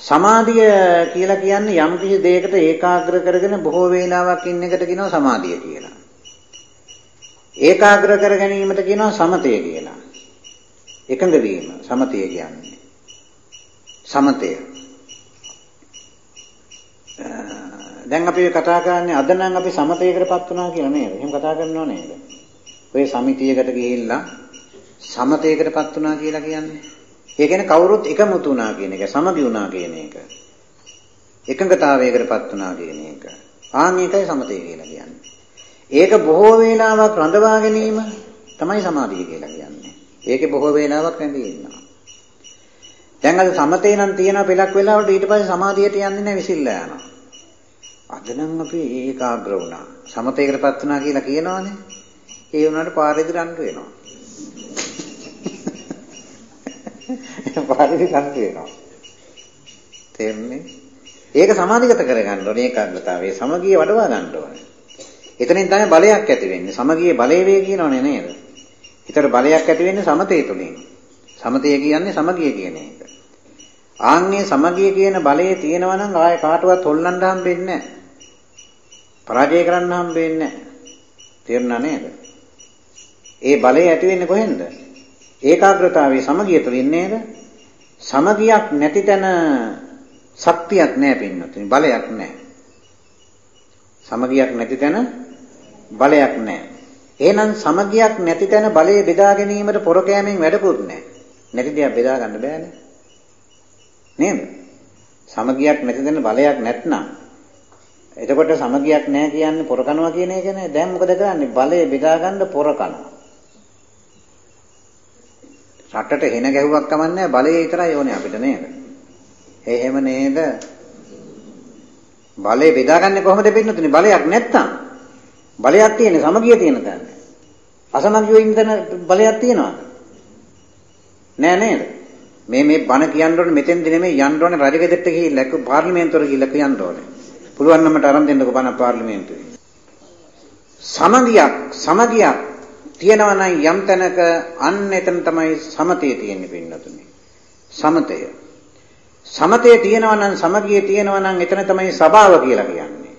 සමාධිය කියලා කියන්නේ යම් කිසි දෙයකට ඒකාග්‍ර කරගෙන බොහෝ වේලාවක් ඉන්න එකට කියනවා සමාධිය කියලා. ඒකාග්‍ර කර ගැනීමට කියනවා සමතය කියලා. එකඟ වීම සමතය කියන්නේ. සමතය. දැන් අපි කතා කරන්නේ අද නම් අපි සමතයකටපත් වුණා කියලා නේද? එහෙම කතා කරනව නේද? ඔය සමිතියකට ගිහිල්ලා සමතයකටපත් වුණා කියලා කියන්නේ. ඒ කියන්නේ කවුරුත් එකමුතු වුණා කියන එක, සමගි වුණා කියන එක. එකඟතාවයකටපත් වුණා කියන එක. ආන් ඒකයි සමතය කියලා කියන්නේ. ඒක බොහෝ වේලාවක් රඳවා ගැනීම තමයි සමාධිය කියලා කියන්නේ. ඒකේ බොහෝ වේලාවක් රැඳී ඉන්නවා. දැන් අද සමතේ නම් තියෙන පෙලක් වෙලාවට ඊට පස්සේ සමාධියට යන්නේ නැහැ විසිරලා යනවා. අද නම් අපි ඒකාග්‍ර වුණා. සමතේකටපත් වුණා කියලා කියනවනේ. ඒ වුණාට පාරේදී රණ්ඩු වෙනවා. පාරේදී රණ්ඩු වෙනවා. තේරුණේ? ඒක සමාධිගත කරගන්න ඕනේ ඒකාග්‍රතාවයේ සමගිය වඩවා ගන්න ඕනේ. එතනින් තමයි බලයක් ඇති වෙන්නේ. සමගියේ බලය වේ කියනවනේ නේද? හිතට බලයක් ඇති වෙන්නේ සමතේ තුලින්. සමතය කියන්නේ සමගිය කියන එක. ආන්නේ සමගිය කියන බලය තියෙනවා නම් ආය කාටවත් හොල්ලන්න හම්බෙන්නේ නැහැ. පරාජය කරන්න හම්බෙන්නේ නැහැ. තේරුණා නේද? ඒ බලය ඇති වෙන්නේ කොහෙන්ද? ඒකාග්‍රතාවයේ සමගිය තුලින් නේද? සමගියක් නැති තැන ශක්තියක් නැහැ පින්නතුනි බලයක් නැහැ. සමගියක් නැති තැන බලයක් නැහැ. එහෙනම් සමගියක් නැති තැන බලය බෙදා ගැනීමට පොර කෑමෙන් වැඩකුත් නැහැ. නැති දෙයක් බෙදා ගන්න බෑනේ. නේද? සමගියක් නැති තැන බලයක් නැත්නම් එතකොට සමගියක් නැහැ කියන්නේ පොර කනවා කියන එක නේ. දැන් මොකද කරන්නේ? බලය බෙදා ගන්න පොර කනවා. රටට හෙන ගැහුවක් කමන්නේ බලය විතරයි ඕනේ අපිට නේද? එහෙම නේද? බලය බෙදාගන්නේ කොහොමද පින්නතුනි? බලයක් නැත්තම් බලයක් තියෙන සමගිය තියෙන තැන. අසමගියෝ ඉන්න තැන බලයක් තියනවද? නෑ නේද? මේ මේ බණ කියන්න ඕනේ මෙතෙන්ද නෙමෙයි යන්න ඕනේ රජගෙදරට ගිහිල්ලා පාර්ලිමේන්තුවට ගිහිල්ලා කියන්න ඕනේ. පුළුවන් නම් මට අරන් දෙන්නකෝ බණ පාර්ලිමේන්තුවේ. සමගියක් සමගියක් තියෙනවා නම් යම් තැනක අන්න එතන තමයි සමතේ තියෙන්නේ පින්නතුනේ. සමතය. සමතේ තියෙනවා නම් සමගිය තියෙනවා නම් එතන තමයි සබාව කියලා කියන්නේ.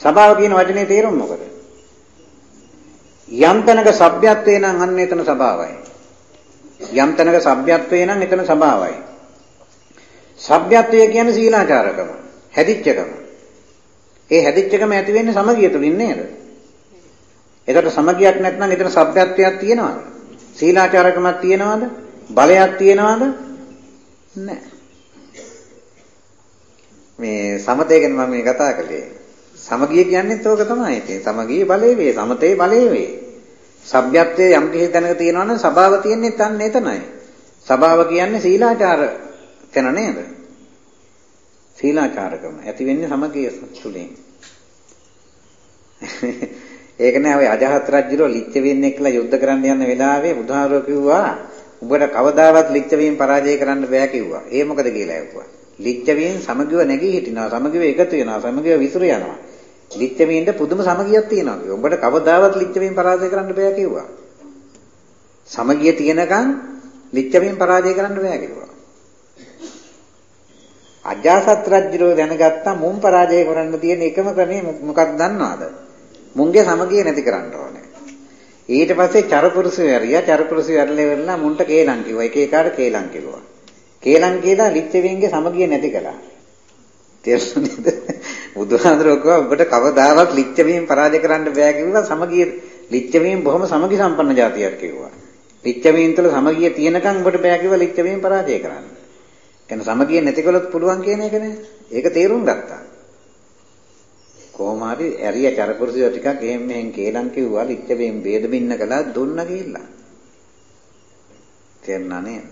සබාව කියන වචනේ තේරුම මොකද? යම් තැනක සભ્યත්වේ නම් අන්න එතන සබාවයි. යම් තැනක සભ્યත්වේ නම් එතන සබාවයි. සભ્‍යත්වය කියන්නේ සීලාචාරකම, හැදිච්චකම. ඒ හැදිච්ච එකම ඇති වෙන්නේ සමගිය තුලින් නේද? ඒකට සමගියක් නැත්නම් එතන සભ્યත්වයක් තියෙනවද? සීලාචාරකමක් තියෙනවද? බලයක් තියෙනවද? නැහැ. මේ සමතය ගැන මම මේ කතා කළේ. සමගිය කියන්නේත් ඕක තමයි. ඉතින් සමගිය බලේ වේ, සමතේ බලේ වේ. සભ્યත්වයේ යම් කිසි තැනක තියෙනවනම් සබාව තියෙන්නේ තන්න එතනයි. සබාව කියන්නේ සීලාචාර තැන නේද? සීලාචාරකම ඇති වෙන්නේ සමගිය තුලින්. ඒක නෑ ඔය අජහත් රජුරෝ ලිච්ඡවීන් එක්කලා යුද්ධ කරන්න යන වෙලාවේ බුදුහාරෝ කිව්වා උඹට කවදාවත් ලිච්ඡවීන් පරාජය කරන්න බෑ කිව්වා. ඒ මොකද කියලා ඇහුවා. ලිච්ඡවීන් සමගිව නැගී හිටිනවා. සමගිව එකතු වෙනවා. සමගිව විසිර යනවා. ලිච්ඡවීන්ට පුදුම සමගියක් තියෙනවා කිව්වා. උඹට කවදාවත් ලිච්ඡවීන් පරාජය කරන්න බෑ කිව්වා. සමගිය තියෙනකන් ලිච්ඡවීන් පරාජය කරන්න බෑ කිව්වා. අජාසත් රජුරෝ දැනගත්තා මුන් පරාජය කරන්න තියෙන එකම ක්‍රමය මොකක්ද දන්නවද? මුන්ගේ සමගිය නැති කරන්න ඕනේ. ඊට පස්සේ චරපුරුෂය ඇරියා චරපුරුෂය ඇරලා ඉවරලා මුන්ට කේලම් කිව්වා. එක එකාට කේලම් කිව්වා. කේලම් කියලා ලිච්ඡවීන්ගේ සමගිය නැති කළා. තේරුණාද? බුදුහාඳුරෝ කිව්වා ඔබට කවදාවත් ලිච්ඡවීන් පරාජය කරන්න බෑ කිව්වා. සමගිය ලිච්ඡවීන් බොහොම සමගි සම්පන්න జాතියක් කිව්වා. ලිච්ඡවීන් තුළ සමගිය තියෙනකන් ඔබට බෑ කිව්වා ලිච්ඡවීන් පරාජය කරන්න. කියන්නේ සමගිය නැතිකොලොත් පුළුවන් කියන එක නේ. ඒක තේරුම් ගත්තා. කොහොම හරි ඇරිය චරපුරුෂය ටිකක් එහෙම මෙහෙන් කේලම් කිව්වා ලිච්ඡවීන් ભેද බින්න කළා දුන්න ගිහිල්ලා. තේරුණා නේද?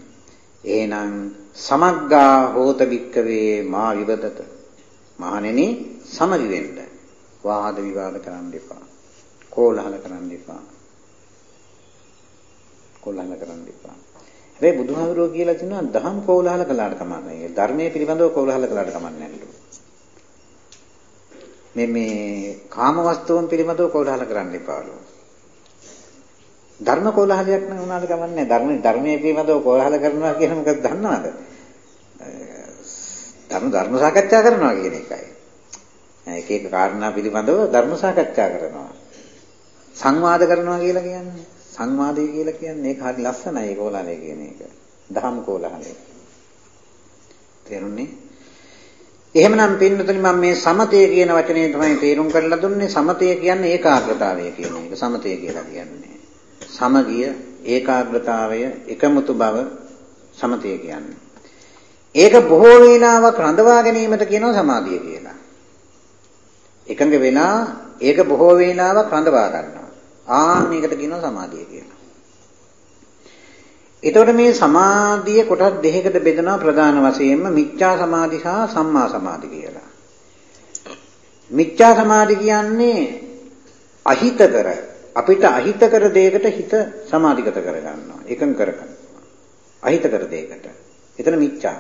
එහෙනම් සමග්ගා හෝත වික්කවේ මා විවදත. මහණෙනි සමගි වෙන්න. වාද විවාද කරන්න එපා. කෝලහල කරන්න එපා. කොල්ලන්න කරන්න එපා. හැබැයි බුදුහාමුදුරුවෝ කියලා තිනවා දහම් කෝලහල කළාට කමන්නේ. ධර්මයේ පිළිබඳව කෝලහල කළාට කමන්නේ නැහැ. මේ මේ කාම වස්තුන් පිළිබඳව කෝලහල කරන්න එපාලු. ධර්ම කෝලහලයක් නම් උනාට කමන්නේ ධර්ම ධර්මයේ පිළිබඳව කෝලහල කරනවා කියන මොකද දන්නවද? ධර්ම ධර්ම සාකච්ඡා කරනවා කියන එකයි. එක එක කාරණා පිළිබඳව ධර්ම සාකච්ඡා කරනවා. සංවාද කරනවා කියලා කියන්නේ සංවාදය කියලා කියන්නේ ඒක හරි ලස්සනයි ඒ කෝලහලය කියන එක. දහම් කෝලහලය. තේරුණේ? එහෙමනම් පින්නතුනි මම මේ සමතය කියන වචනේ තමයි තේරුම් කරලා දුන්නේ. සමතය කියන්නේ ඒකාග්‍රතාවය කියන එක. සමතය කියලා කියන්නේ. සමගිය, ඒකාග්‍රතාවය, එකමුතු බව සමතය කියන්නේ. ඒක බොහෝ වේලාවක් රඳවා ගැනීමට කියනවා සමාධිය කියලා. එකඟ වෙලා ඒක බොහෝ වේලාවක් රඳවා ගන්නවා. ආ මේකට කියනවා සමාධිය කියලා. එතකොට මේ සමාධිය කොටස් දෙකකට බෙදනවා ප්‍රධාන වශයෙන්ම මිච්ඡා සමාධි සහ සම්මා සමාධි කියලා. මිච්ඡා සමාධි කියන්නේ අහිතකර අපිට අහිතකර දෙයකට හිත සමාධිගත කරගන්නවා එකඟ කරගන්නවා අහිතකර දෙයකට එතන මිච්ඡා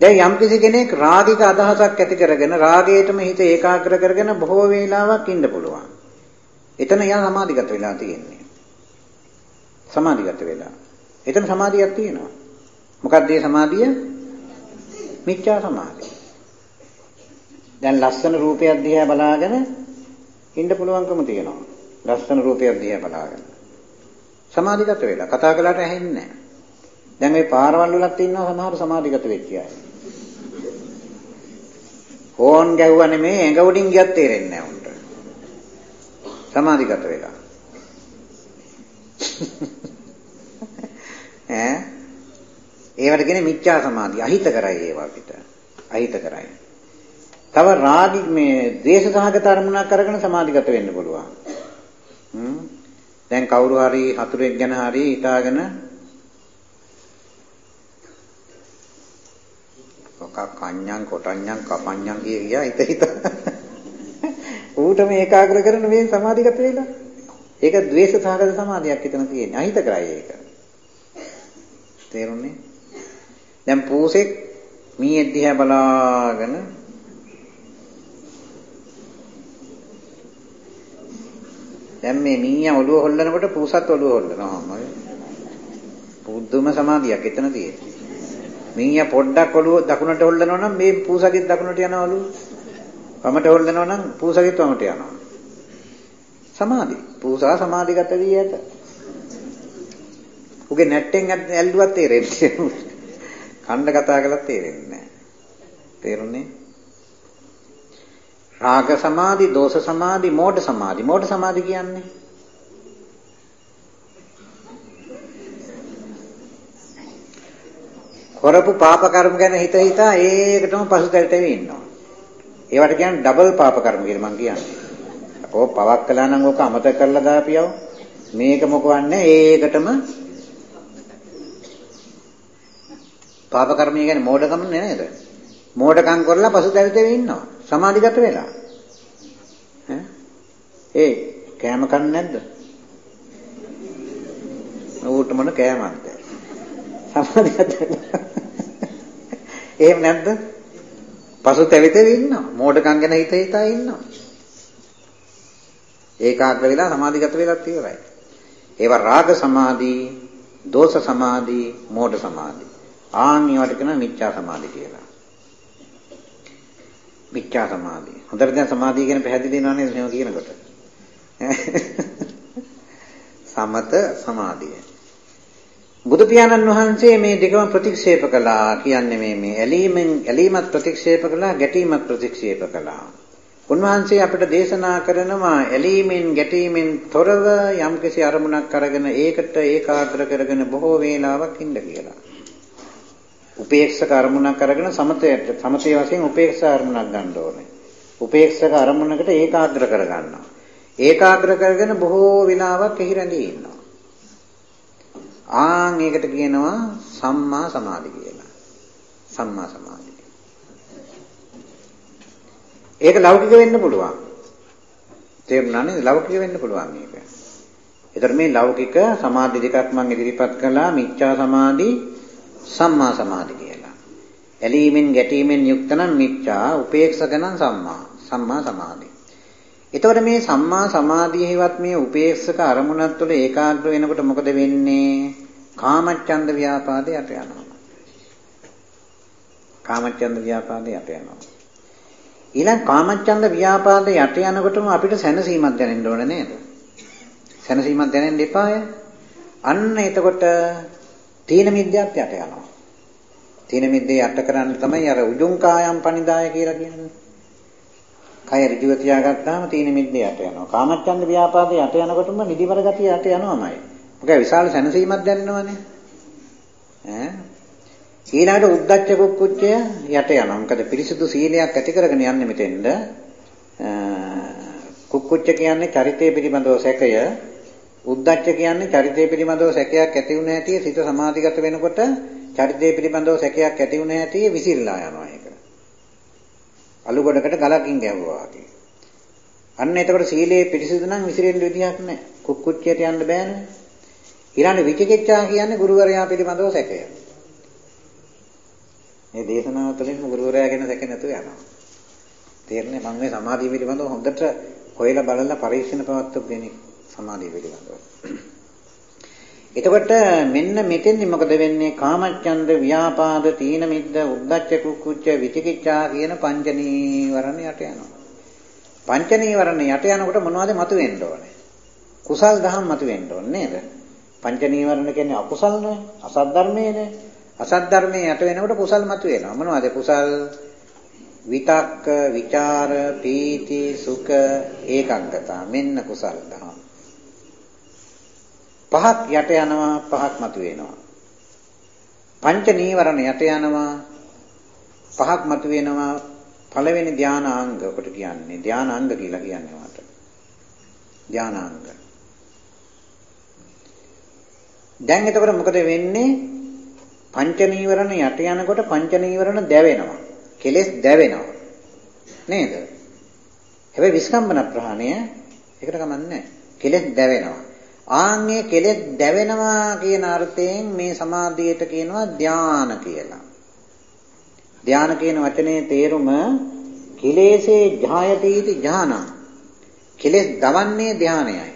දැන් යම්කිසි කෙනෙක් රාගික අදහසක් ඇති කරගෙන රාගයටම හිත ඒකාග්‍ර කරගෙන බොහෝ වේලාවක් ඉන්න පුළුවන් එතන යා සමාධිගත වෙලා තියෙන්නේ. සමාධිගත වෙලා. එතන සමාධියක් තියෙනවා. මොකක්ද ඒ සමාධිය? මිච්ඡා සමාධිය. දැන් ලස්සන රූපයක් දිහා බලාගෙන ඉන්න පුළුවන්කම තියෙනවා. ලස්සන රූපයක් දිහා බලාගෙන. සමාධිගත වෙලා කතා කළාට ඇහෙන්නේ නැහැ. දැන් මේ පාරවල් වලත් ඉන්නවා සමහර සමාධිගත වෙච්ච අය. ෆෝන් ගැහුවා නෙමෙයි ඇඟ උඩින් ගියත් තේරෙන්නේ නැහැ උන්ට. සමාධිගත වෙලා. ඈ ඒවට කියන්නේ මිච්ඡා සමාධිය. අහිත කරයි ඒවා අපිට. අහිත කරයි. තව රාගි මේ ද්වේෂ සහගත අරමුණක් අරගෙන සමාධිගත වෙන්න පුළුවන්. හ්ම් දැන් කවුරු හරි හතුරෙක් ගැන හරි හිතාගෙන ඔක කන්‍යං කොටන්‍යං කපන්‍යං කිය ගියා හිත හිත ඌටම ඒකාග්‍ර කරන මේ සමාධිගත වෙලා. ඒක ද්වේෂ සහගත සමාධියක් හිතන තියෙන්නේ. අහිත කරයි ඒක. තේරුණේ? දැන් පූසෙක් මීයේ දිහා බලාගෙන දැන් මේ මීයා ඔළුව හොල්ලනකොට පූසත් ඔළුව හොල්ලනවා. පුදුම සමාධියක් එතන තියෙන්නේ. මීයා පොඩ්ඩක් ඔළුව දකුණට හොල්ලනවා නම් මේ පූසගේ දකුණට යනවා ඔළුව. වමට හොල්ලනවා නම් පූසගෙත් වමට යනවා. සමාධි. පූසා සමාධිගත වී ඇත. උගේ නැට්ටෙන් ඇල්ලුවත් තේරෙන්නේ කණ්ඩ කතා කළත් තේරෙන්නේ නැහැ. තේරුණේ? රාග සමාධි, දෝෂ සමාධි, මෝඩ සමාධි. මෝඩ සමාධි කියන්නේ කරපු පාප කර්ම ගැන හිත හිතා ඒකටම පසුතැවිට ඉන්නවා. ඒවට කියන්නේ ඩබල් පාප කර්ම කියලා මම කියන්නේ. ඕක පවක් කළා නම් ඕක අමතක කරලා දාපියව. මේක මොකවන්නේ ඒකටම පාප කර්මය කියන්නේ මෝඩකම නේද? මෝඩකම් කරලා පසුතැවිතේ ඉන්නවා. සමාධිගත වෙලා. ඈ ඒ කෑම කන්නේ නැද්ද? ඌට මොන කෑමක්ද? සමාධිගත වෙලා. එහෙම නැද්ද? පසුතැවිතේ ඉන්නවා. මෝඩකම් ගැන හිත හිතා ඉන්නවා. ඒකාග්‍ර වෙලා සමාධිගත වෙලත් ඉවරයි. ඒවා රාග සමාධි, දෝෂ සමාධි, මෝඩ සමාධි. ආන් ඒවට කියන මිච්ඡා සමාධි කියලා. මිච්ඡා සමාධිය. හොඳට දැන් සමාධිය ගැන පැහැදිලි වෙනවා නේද මෙහෙම කියනකොට? සමත සමාධිය. බුදු පියාණන් වහන්සේ මේ දෙකම ප්‍රතික්ෂේප කළා කියන්නේ මේ මේ ඇලීමෙන් ඇලීමත් ප්‍රතික්ෂේප කළා ගැටීමත් ප්‍රතික්ෂේප කළා. උන්වහන්සේ අපිට දේශනා කරනවා ඇලීමෙන් ගැටීමෙන් තොරව යම්කිසි අරමුණක් අරගෙන ඒකට ඒකාග්‍ර කරගෙන බොහෝ වේලාවක් ඉන්න කියලා. උපේක්ෂක අරමුණක් අරගෙන සමතයට සමතේ වශයෙන් උපේක්ෂා අරමුණක් ගන්න ඕනේ. උපේක්ෂක අරමුණකට ඒකාග්‍ර කරගන්නවා. ඒකාග්‍ර කරගෙන බොහෝ විලාවක් එහි රැඳී ඉන්නවා. ආන් ඒකට කියනවා සම්මා සමාධි කියලා. සම්මා සමාධි. ඒක ලෞකික වෙන්න පුළුවන්. තේරුණා නේද? ලෞකික වෙන්න පුළුවන් මේක. ඒතර මේ ලෞකික සමාධි දෙකක් මම ඉදිරිපත් කළා මිච්ඡා සමාධි සම්මා සමාධි කියලා. ඇලීමෙන් ගැටීමෙන් යුක්ත නම් මිච්ඡා, උපේක්ෂක නම් සම්මා. සම්මා සමාධි. එතකොට මේ සම්මා සමාධියෙහිවත් මේ උපේක්ෂක අරමුණක් තුළ ඒකාග්‍ර වෙනකොට මොකද වෙන්නේ? කාමච්ඡන්ද ව්‍යාපාදේ යට යනවා. කාමච්ඡන්ද ව්‍යාපාදේ යට යනවා. ඊළඟ කාමච්ඡන්ද ව්‍යාපාද යට යනකොටම අපිට සැනසීමක් දැනෙන්න ඕන නේද? සැනසීමක් දැනෙන්න එපාය. අන්න එතකොට තීන මිද්‍යාත් යට යනවා. තීන මිද්දේ යට කරන්න තමයි අර උජුං කායම් පනිදාය කියලා කියන්නේ. කය ඍජුව තියාගත්තාම තීන මිද්දේ යට යනවා. කාමච්ඡන්ද ව්‍යාපාද යට යනකොටම නිදිමර ගතිය යට යනවාමයි. මොකද විශාල සැනසීමක් දැනෙනවනේ. ඈ ඊළඟට උද්දච්ච කුක්කුච්චය යට යනවා. මොකද පිරිසුදු සීලයක් ඇති කරගෙන යන්නේ මෙතෙන්ද. කුක්කුච්ච කියන්නේ චරිතය පිළිබඳව සැකය. උද්දච්ච කියන්නේ චරිතය පිළිබඳව සැකයක් ඇති වුණ හැටි සිත සමාධිගත වෙනකොට චරිතය පිළිබඳව සැකයක් ඇති වුණ හැටි විසිරලා යනවා ඒක. අලු ගොඩකට ගලකින් ගැහුවා වගේ. අන්න එතකොට සීලයේ පිරිසිදු නම් විසිරෙන්න විදියක් නැහැ. කුක්කුච්චයට යන්න බෑනේ. ඊළඟ විචිකිච්ඡා කියන්නේ ගුරුවරයා පිළිබඳව සැකය. මේ දේශනාව තුළින් ගුරුවරයා ගැන සැක නැතුව යනවා. තේරෙන්නේ මම මේ සමාධිය පිළිබඳව හොඳට හොයලා බලලා පරීක්ෂණ පවත්වපු කෙනෙක් සමාධිය පිළිබඳව. එතකොට මෙන්න මෙතෙන්දි මොකද වෙන්නේ? කාමච්ඡන්ද, ව්‍යාපාද, තීන මිද්ද, උද්ධච්ච කුක්කුච්ච, විචිකිච්ඡා කියන පංච නීවරණ යට යනවා. පංච නීවරණ යට යනකොට මොනවද මතුවෙන්න ඕනේ? කුසල් දහම් මතුවෙන්න ඕනේ නේද? පංච නීවරණ කියන්නේ අකුසල් නේ, අසත් ධර්මයේනේ. අසත් ධර්මයේ යට වෙනකොට කුසල් මතුවෙනවා. මොනවද කුසල්? විතක්ක, ਵਿਚාර, පීති, සුඛ, ඒකාග්‍රතාව. මෙන්න කුසල් දහම්. පහක් යට යනවා, පහක් මතුවෙනවා. පංච නීවරණ යට යනවා, පහක් මතුවෙනවා. පළවෙනි ධානාංග කොට කියන්නේ ධානාංග කියලා කියන්නේ වට. ධානාංග. දැන් එතකොට මොකද වෙන්නේ? පංච නීවරණ යට යනකොට පංච නීවරණ දැවෙනවා. කෙලෙස් දැවෙනවා. නේද? හැබැයි විස්කම්බන ප්‍රහාණය ඒකට කමන්නේ කෙලෙස් දැවෙනවා. ආන්ගේ කෙලෙස් දැවෙනවා කියන අර්ථයෙන් මේ සමාධියට කියනවා ධාන කියලා. ධාන කියන වචනේ තේරුම කෙලෙසේ ජායතීති ඥානං. කෙලෙස් දවන්නේ ධානයයි.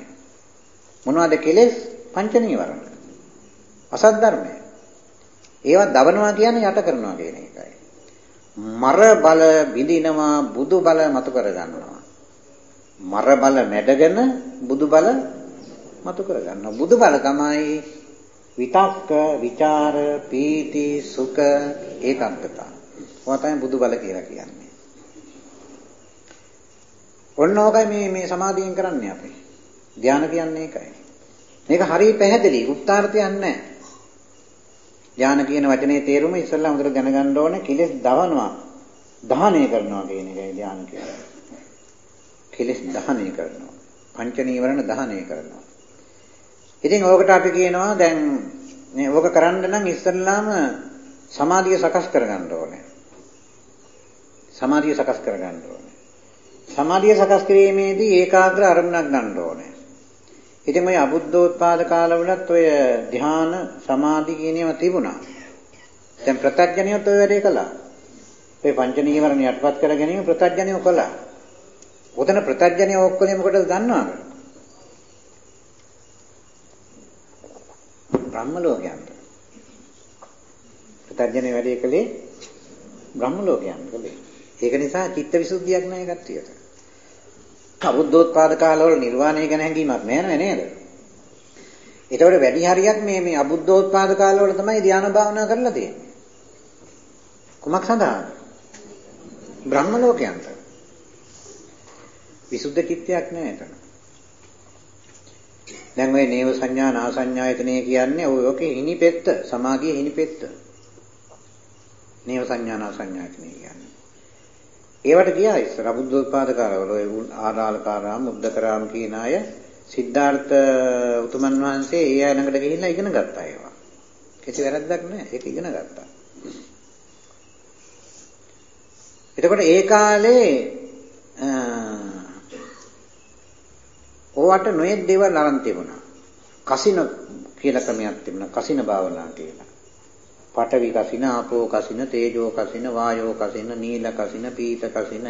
මොනවද කෙලෙස්? පංච නීවරණ. අසත් ධර්මය. ඒවා දවනවා කියන්නේ යට කරනවා කියන එකයි. මර බල විඳිනවා බුදු බල මතු කර ගන්නවා. මර බල මැඩගෙන බුදු බල මතු කර ගන්නවා. බුදු බල තමයි විතක්ක, ਵਿਚාර, පීති, සුඛ, ඒකාග්‍රතාව. ඔවා තමයි බුදු බල කියලා කියන්නේ. ඔන්න ඕකයි මේ මේ සමාධියෙන් කරන්නේ අපි. ධානය කියන්නේ ඒකයි. මේක හරිය පැහැදිලි. උත්තරාර්ථයක් නැහැ. ඥාන කියන වචනේ තේරුම ඉස්සෙල්ලා හොඳට දැනගන්න ඕනේ කිලස් දවනවා. දහනය කරනවා කියන එකයි ඥාන කියන්නේ. කිලස් දහනය කරනවා. පංච නීවරණ දහනය කරනවා. ඉතින් ඕකට අපි කියනවා දැන් මේ ඕක කරන්න නම් ඉස්සෙල්ලාම සමාධිය සකස් කරගන්න ඕනේ. සමාධිය සකස් කරගන්න ඕනේ. සමාධිය සකස් කිරීමේදී ඒකාග්‍ර අරමුණක් ගන්න ඕනේ. ඉතින් ඔය අබුද්ධෝත්පාද කාලවලත් ඔය ධ්‍යාන සමාධි කියන ඒවා තිබුණා. දැන් ප්‍රත්‍යඥයොත් ඔය වැඩේ කළා. ඔය පංච නීවරණ යටපත් කර ගැනීම ප්‍රත්‍යඥයෝ කළා. උතන ප්‍රත්‍යඥයෝ ඔක්කොම මොකටද දන්නවද? බ්‍රහ්ම ලෝකයන්ට. ප්‍රත්‍යඥය වැඩේ කළේ බ්‍රහ්ම ලෝකයන් කළේ. ඒක නිසා චිත්ත විසුද්ධියක් නැහැ කට්ටියට. අබුද්ධෝත්පාද කාලවල නිර්වාණය ගැන හැඟීමක් නැහැ නේද? ඒතකොට වැඩි හරියක් මේ මේ අබුද්ධෝත්පාද කාලවල තමයි ධානා භාවනා කරලා තියෙන්නේ. කුමක් සඳහාද? බ්‍රහ්ම ලෝකයන්ට. විසුද්ධ චිත්තයක් නෑ එතන. දැන් ওই නේව සංඥා නා සංඥායතනෙ කියන්නේ ඔය ඔකේ හිනිපෙත්ත සමාගියේ හිනිපෙත්ත. නේව සංඥා නා සංඥායතනෙ කියන්නේ. ඒවට ගියා ඉස්සර බුද්ධෝත්පාද කාලවල ඔය ආදාලකාරාම මුද්දකරාම කියන අය සිද්ධාර්ථ උතුමන් වහන්සේ ඒ අය ළඟට ගිහිල්ලා ඉගෙන ගත්තා ඒවා. කිසි වැරද්දක් නැහැ. ඒක ඉගෙන ගත්තා. එතකොට ඒ කාලේ ඕවට නොයෙක් දේවල් අරන් තිබුණා. කසින කියලා ක්‍රමයක් තිබුණා. කසින භාවනා කියලා. පඨවි කසින, ආපෝ කසින, තේජෝ කසින, වායෝ කසින, නීල කසින, පීත කසින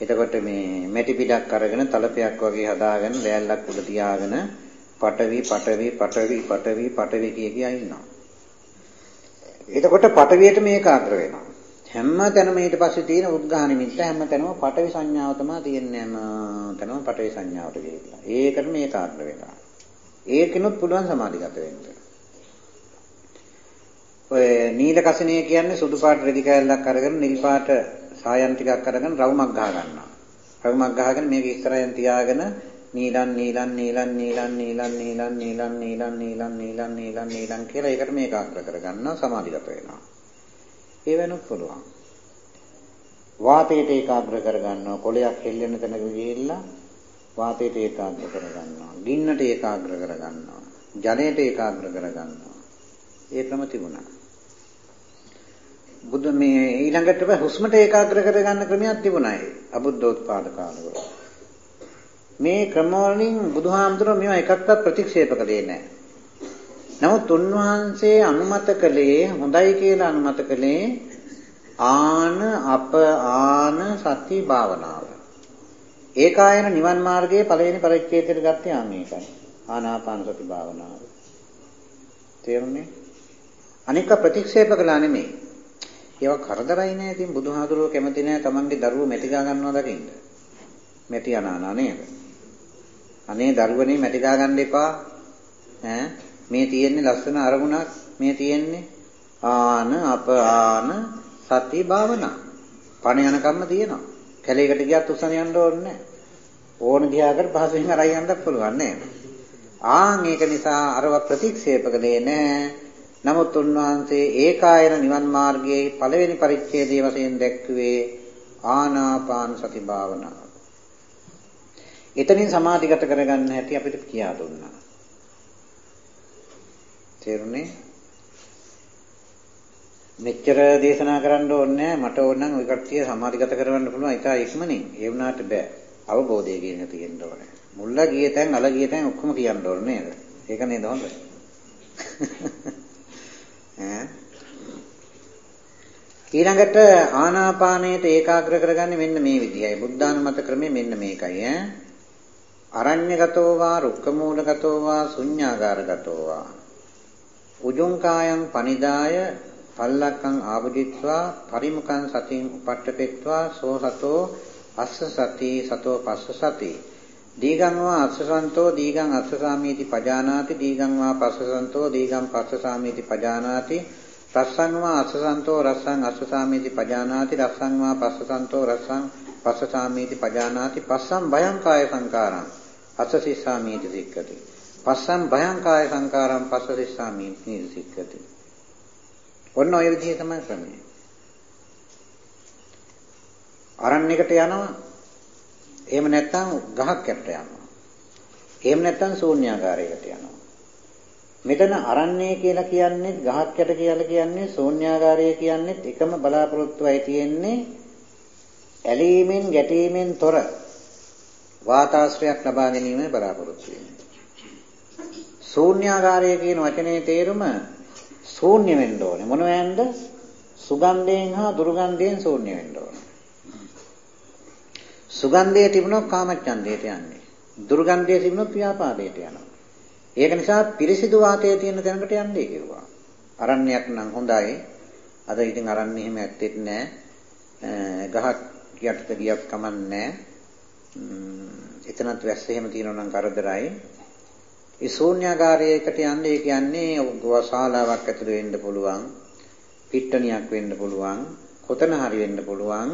එතකොට මේ මැටි පිටක් අරගෙන තලපයක් වගේ හදාගෙන ලෑල්ලක් උඩ තියාගෙන පඨවි පඨවි පඨවි පඨවි පඨවි කිය කිය ඉන්නවා. එතකොට පඨවියට මේකාග්‍ර වෙනවා. හැම තැනම ඊට පස්සේ තියෙන උද්ඝාන නිමිත්ත හැම තැනම පටවි සංඥාව තමයි තියෙන්නේ හැම තැනම පටවි සංඥාවට ගිහිල්ලා. ඒකට මේකාග්‍ර වෙනවා. ඒකිනුත් පුළුවන් සමාධිගත වෙන්න. ඔය නීල කසිනේ කියන්නේ සුදු පාට රෙදි කෑල්ලක් අරගෙන නිල් පාට සායන් ටිකක් අරගෙන රවුමක් ගහ ගන්නවා. රවුමක් ගහගෙන මේක ඉස්සරහින් තියාගෙන නීලන් නීලන් නීලන් නීලන් නීලන් නීලන් නීලන් නීලන් නීලන් නීලන් නීලන් නීලන් කියලා ඒකට මේකාග්‍ර කරගන්නවා සමාධිගත වෙනවා. ඒ වෙනුත් පුළුවන්. වාතයට ඒකාග්‍ර කරගන්නවා. කොලයක් හෙල්ලෙන තැනක ගිහිල්ලා වාතයට ඒකාග්‍ර කරගන්නවා. ගින්නට ඒකාග්‍ර කරගන්නවා. ජලයට ඒකාග්‍ර කරගන්නවා. ඒ ක්‍රම තිබුණා. බුදු මේ ඊළඟට හුස්මට ඒකාග්‍ර කරගන්න ක්‍රමයක් තිබුණා ඒ අබුද්ධෝත්පාද කාලවල. මේ ක්‍රම වලින් බුදුහාමුදුරුවෝ මේවා එකක්වත් ප්‍රතික්ෂේප කළේ නැහැ. නමුත් උන්වහන්සේ අනුමත කළේ හොඳයි කියලා අනුමත කළේ ආන අප ආන සති භාවනාව. ඒකායන නිවන් මාර්ගයේ පළවෙනි පරිච්ඡේදයට ගත්තේ ආ මේකයි. ආනාපාන සති භාවනාව. තේරුණේ? අනික ප්‍රතික්ෂේප කළා නෙමෙයි. ඒවා කරදරයි නෑ. ඉතින් බුදුහාඳුරුව කැමති නෑ Tamange දරුවෝ මැටි ගා ගන්නවා දකින්න. මැටි අනානා නේද? අනේ දරුවනේ මැටි ගා ගන්න එපා. ඈ මේ තියෙන්නේ ලස්සන අරමුණක් මේ තියෙන්නේ ආන අප ආන සති භාවනා. පණ යනකම්ම තියෙනවා. කැලේකට ගියත් උස්සන යන්න ඕනේ ඕන ගියාකට පහසුවෙන් අරයි යන්නත් පුළුවන් නේද? ආන් ඒක නිසා අරව ප්‍රතික්ෂේප කළේ නෑ. නමුත් උන්වහන්සේ ඒකායන නිවන් මාර්ගයේ පළවෙනි පරිච්ඡේදයේ වශයෙන් දැක්ුවේ ආනාපාන සති භාවනාව. එතනින් සමාධිගත කරගන්න හැටි අපිට කියා දුන්නා. තේරුණේ? මෙච්චර දේශනා කරන්න ඕනේ මට ඕන නම් ওই කට්ටිය සමාධිගත කරවන්න පුළුවන් ඉතා ඉක්මනින්. ඒ වුණාට බෑ. අවබෝධය කියන තියෙන්න ඕනේ. මුල්ලා ගිය තැන් අල ගිය තැන් ඔක්කොම කියන්න ඕනේ නේද? ඒක නේද හොඳ? ඈ ඊළඟට ආනාපානයට ඒකාග්‍ර කරගන්නේ මෙන්න මේ විදිහයි. බුද්ධානුමත ක්‍රමය මෙන්න මේකයි ඈ. අරඤ්‍යගතෝ වා රුක්කමූලගතෝ වා ශුඤ්ඤාගාරගතෝ වා උජුං කායං පනිදාය පල්ලක්කං ආවදිත්වා පරිමුඛං සතින් උපට්ඨපෙත්වා සෝ සතෝ අස්ස සති සතෝ පස්ස සති. දීගං වා අස්සසන්තෝ දීගං අස්සසාමීති පජානාති දීගං වා පස්සසන්තෝ දීගං පස්සසාමීති පජානාති. රස්සං වා අස්සසන්තෝ රස්සං අස්සසාමීති පජානාති. රස්සං වා පස්සසන්තෝ රස්සං පස්සසාමීති පජානාති. පස්සම් භයං කාය සංකාරං. අස්සසිස්සාමීති සික්කති පස්සම් භයං කාය සංකාරම් පස්සදිස්සාමි නිසික්කති. ඔන්න ඔය විදිහ තමයි ක්‍රමය. අරණ්‍යයකට යනවා. එහෙම නැත්නම් ගහක් යට යනවා. එහෙම නැත්නම් ශූන්‍යාකාරයකට යනවා. මෙතන අරණ්‍ය කියලා කියන්නේ ගහක් යට කියලා කියන්නේ ශූන්‍යාකාරය කියන්නේ එකම බලාපොරොත්තුවයි තියෙන්නේ ඇලීමෙන් ගැටීමෙන් තොර වාතාශ්‍රයක් ලබා ගැනීම බලාපොරොත්තු වෙන්නේ. ශූන්‍යාකාරය කියන වචනේ තේරුම ශූන්‍ය වෙන්න ඕනේ. මොනවැන්ද? සුගන්ධයෙන් හා දුර්ගන්ධයෙන් ශූන්‍ය වෙන්න ඕනේ. සුගන්ධය තිබුණොත් කාමච්ඡන්දයට යන්නේ. දුර්ගන්ධය තිබුණොත් ව්‍යාපාදයට යනවා. ඒක නිසා පිරිසිදු වාතයේ තියෙන තැනකට යන්නේ කිව්වා. අරණ්‍යයක් නම් හොඳයි. අද ඉතින් අරන්නේ එහෙම ඇත්තෙත් නෑ. ගහක් යටට ගියක් කමන්නේ එතනත් වැස්ස එහෙම තියෙනවා නම් කරදරයි. ඒ ශූන්‍යාකාරයකට යන්නේ කියන්නේ ශාලාවක් ඇතුළේ වෙන්න පුළුවන්. පිට්ටනියක් වෙන්න පුළුවන්. කොතන හරි වෙන්න පුළුවන්.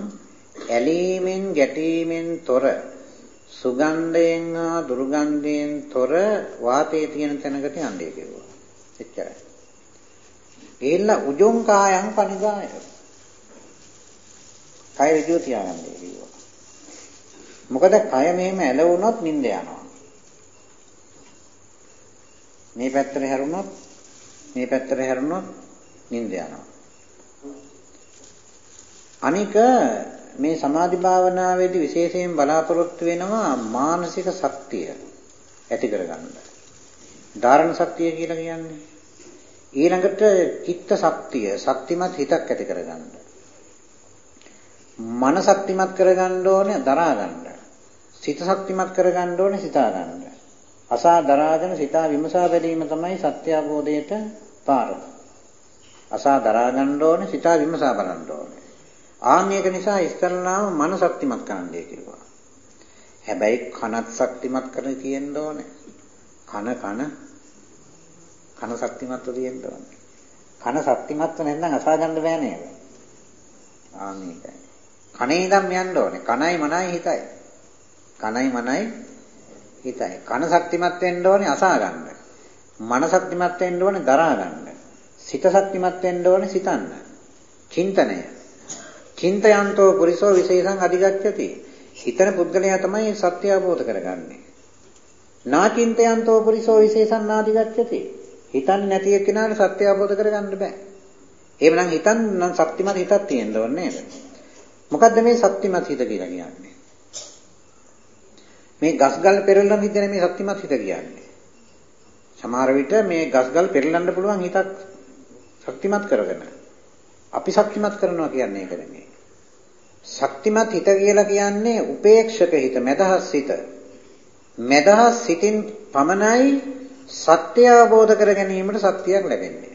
ඇලීමෙන් ගැටීමෙන් තොර සුගන්ධයෙන් හා දුර්ගන්ධයෙන් තොර වාතයේ තියෙන තැනකට යන්නේ කිව්වා. එච්චරයි. ගිහිල්ලා උජුං කායං පනිදාය. කය ඍජුව තියාගන්නේ කිව්වා. මොකද කය මෙහෙම ඇලවුනොත් නිින්ද යනවා. මේ පැත්තට හැරුණොත් මේ පැත්තට හැරුණොත් නිින්ද යනවා. අනික මේ සමාධි භාවනාවේදී විශේෂයෙන් බලාපොරොත්තු වෙනවා මානසික ශක්තිය ඇති කරගන්න. ධාරණ ශක්තිය කියලා කියන්නේ ඊළඟට චිත්ත ශක්තිය, ශක්තිමත් හිතක් ඇති කරගන්න. මන ශක්තිමත් කරගන්න ඕනේ දරා ගන්න. සිත ශක්තිමත් කරගන්න ඕනේ සිතා ගන්න. අසා දරාගෙන සිතා විමසා බැලීම තමයි සත්‍ය අවබෝධයට පාර. අසා දරා ගන්න ඕනේ සිතා විමසා බලන්න ඕනේ. ආන්න ඒක නිසා ඉස්තරලාම මන ශක්තිමත් කරන්නයි කිව්වා. හැබැයි කනත් ශක්තිමත් කරන තියෙන්න ඕනේ. කන කන කන ශක්තිමත්ව තියෙන්න ඕනේ. කන ශක්තිමත්ව නැත්නම් අසා ගන්න බෑ නේද? ආන්න ඒකයි. කනේ ඉඳන් යන්න ඕනේ. කනයි මනයි හිතයි. කනයි මනයි හිතයි. කන ශක්තිමත් වෙන්න ඕනේ අසා ගන්න. මන ශක්තිමත් වෙන්න ඕනේ දරා ගන්න. සිත ශක්තිමත් වෙන්න ඕනේ සිතන්න. චින්තනය චින්තයන්තෝ පුරිසෝ විශේෂං අධිගච්ඡති. හිතන පුද්ගලයා තමයි සත්‍ය අවබෝධ කරගන්නේ. නාචින්තයන්තෝ පුරිසෝ විශේෂං නාදිගච්ඡති. හිතන්නේ නැති එක්කෙනාට සත්‍ය අවබෝධ කරගන්න බෑ. එහෙමනම් හිතන් නම් ශක්තිමත් හිතක් තියෙන්න ඕනේ නේද? මොකද්ද මේ ශක්තිමත් හිත කියලා කියන්නේ? මේ ගස්ගල් පෙරලන හිතන මේ ශක්තිමත් හිත කියන්නේ. සමහර විට මේ ගස්ගල් පෙරලන්න පුළුවන් හිතක් ශක්තිමත් කරගෙන අපි ශක්තිමත් කරනවා කියන්නේ ඒක නෙමෙයි. ශක්තිමත් හිත කියලා කියන්නේ උපේක්ෂක හිත, මෙදහස් හිත. මෙදහස් හිතින් පමණයි සත්‍ය අවබෝධ කර ගැනීමට ශක්තියක් ලැබෙන්නේ.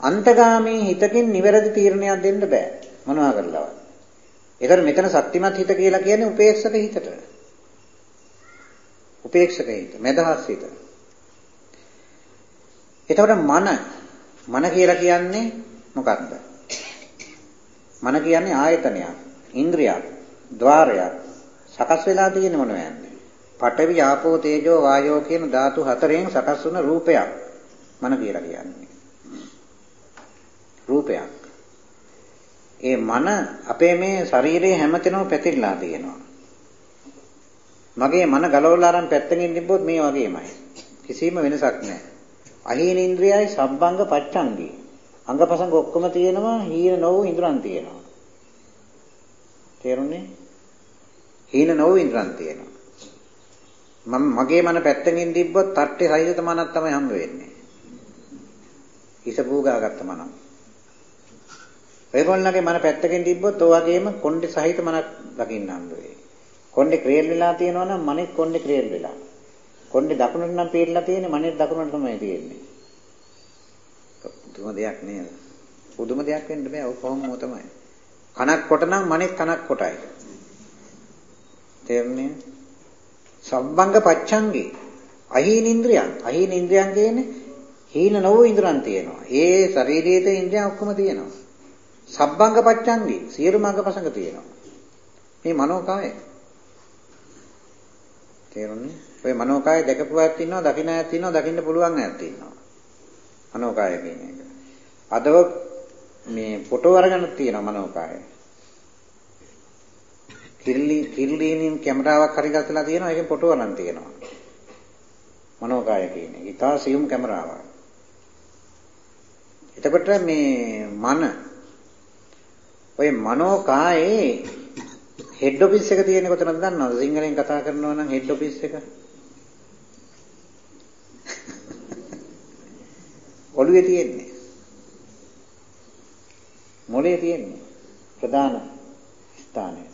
අන්තගාමී හිතකින් නිවැරදි තීරණයක් දෙන්න බෑ. මොනවා කරලවත්. ඒතර මෙතන ශක්තිමත් හිත කියලා කියන්නේ උපේක්ෂක හිතට. උපේක්ෂක හිත, මෙදහස් හිත. එතකොට මන මන කියලා කියන්නේ මොකක්ද? මන කියන්නේ ආයතනයක්, ඉන්ද්‍රියක්, ద్వාරයක්. සකස් වෙලා තියෙන මොනවද? පඨවි, ආපෝ, තේජෝ, වායෝ කියන ධාතු හතරෙන් සකස් වුණ රූපයක් මන කියලා කියන්නේ. රූපයක්. ඒ මන අපේ මේ ශරීරයේ හැමතැනම පැතිරලා තියෙනවා. මගේ මන ගලවලා අරන් පැත්තකින් තිබ්බොත් මේ වගේමයි. කිසිම වෙනසක් නැහැ. අහීන ඉන්ද්‍රියයි සබ්බංග පච්චංගී. අංගපසංග ඔක්කොම තියෙනවා හීන නොවු ඉන්ද්‍රයන් තියෙනවා. තේරුණේ? හීන නොවු ඉන්ද්‍රයන් තියෙනවා. මම මගේ මන පැත්තකින් තිබ්බොත් තට්ටේ සහිත මනක් තමයි හම්බ වෙන්නේ. හිස පූගාගත්ත මනක්. ඔයගොල්ලන්ගේ මන පැත්තකින් තිබ්බොත් ඔය වගේම කොණ්ඩේ සහිත මනක් දකින්න හම්බ වෙයි. කොණ්ඩේ ක්‍රියල් වෙලා තියෙනවා නම් මනෙත් කොණ්ඩේ ක්‍රියල් වෙලා. කොණ්ඩේ දකුණට නම් පීරලා තියෙන්නේ මනෙත් දකුණට තමයි තියෙන්නේ. පුදුම දෙයක් නේද? පුදුම දෙයක් වෙන්න බෑ. ඔය කොහොම තමයි. කනක් කොට නම් මනෙත් කනක් කොටයි. තේරුණේ? සම්බංග පච්ඡංගේ අහීන ඉන්ද්‍රියන්. අහීන ඉන්ද්‍රියන් කියන්නේ හීන නොවු ඉන්ද්‍රයන් තියෙනවා. ඒ ශරීරයේ ඉන්ද්‍රියන් ඔක්කොම තියෙනවා. සබ්බංග පච්ඡංගේ සියලු මඟපසඟ තියෙනවා. මේ මනෝකාය. තේරුණේ? ඔය මනෝකාය දැකපු අයත් ඉන්නවා, දකින්න අයත් ඉන්නවා, දකින්න පුළුවන් අයත් ඉන්නවා. මනෝකාය කියන එක. අදව මේ ෆොටෝ අරගෙන තියෙනවා මනෝකාය. කිරිලි කිරිලිනින් කැමරාවක් හරි ගස්සලා තියෙනවා ඒකෙන් ෆොටෝ අරන් තියෙනවා. මනෝකාය කියන එක. ඉතා සියුම් කැමරාවක්. එතකොට මේ මන ඔය මනෝකායේ හෙඩ් ඔෆිස් එක තියෙන්නේ කොතනද දන්නවද? සිංහලෙන් කතා කරනවා නම් හෙඩ් ඔෆිස් එක. ඔළුවේ තියෙන්නේ. මොලේ තියෙන්නේ. ප්‍රධාන ස්ථානය.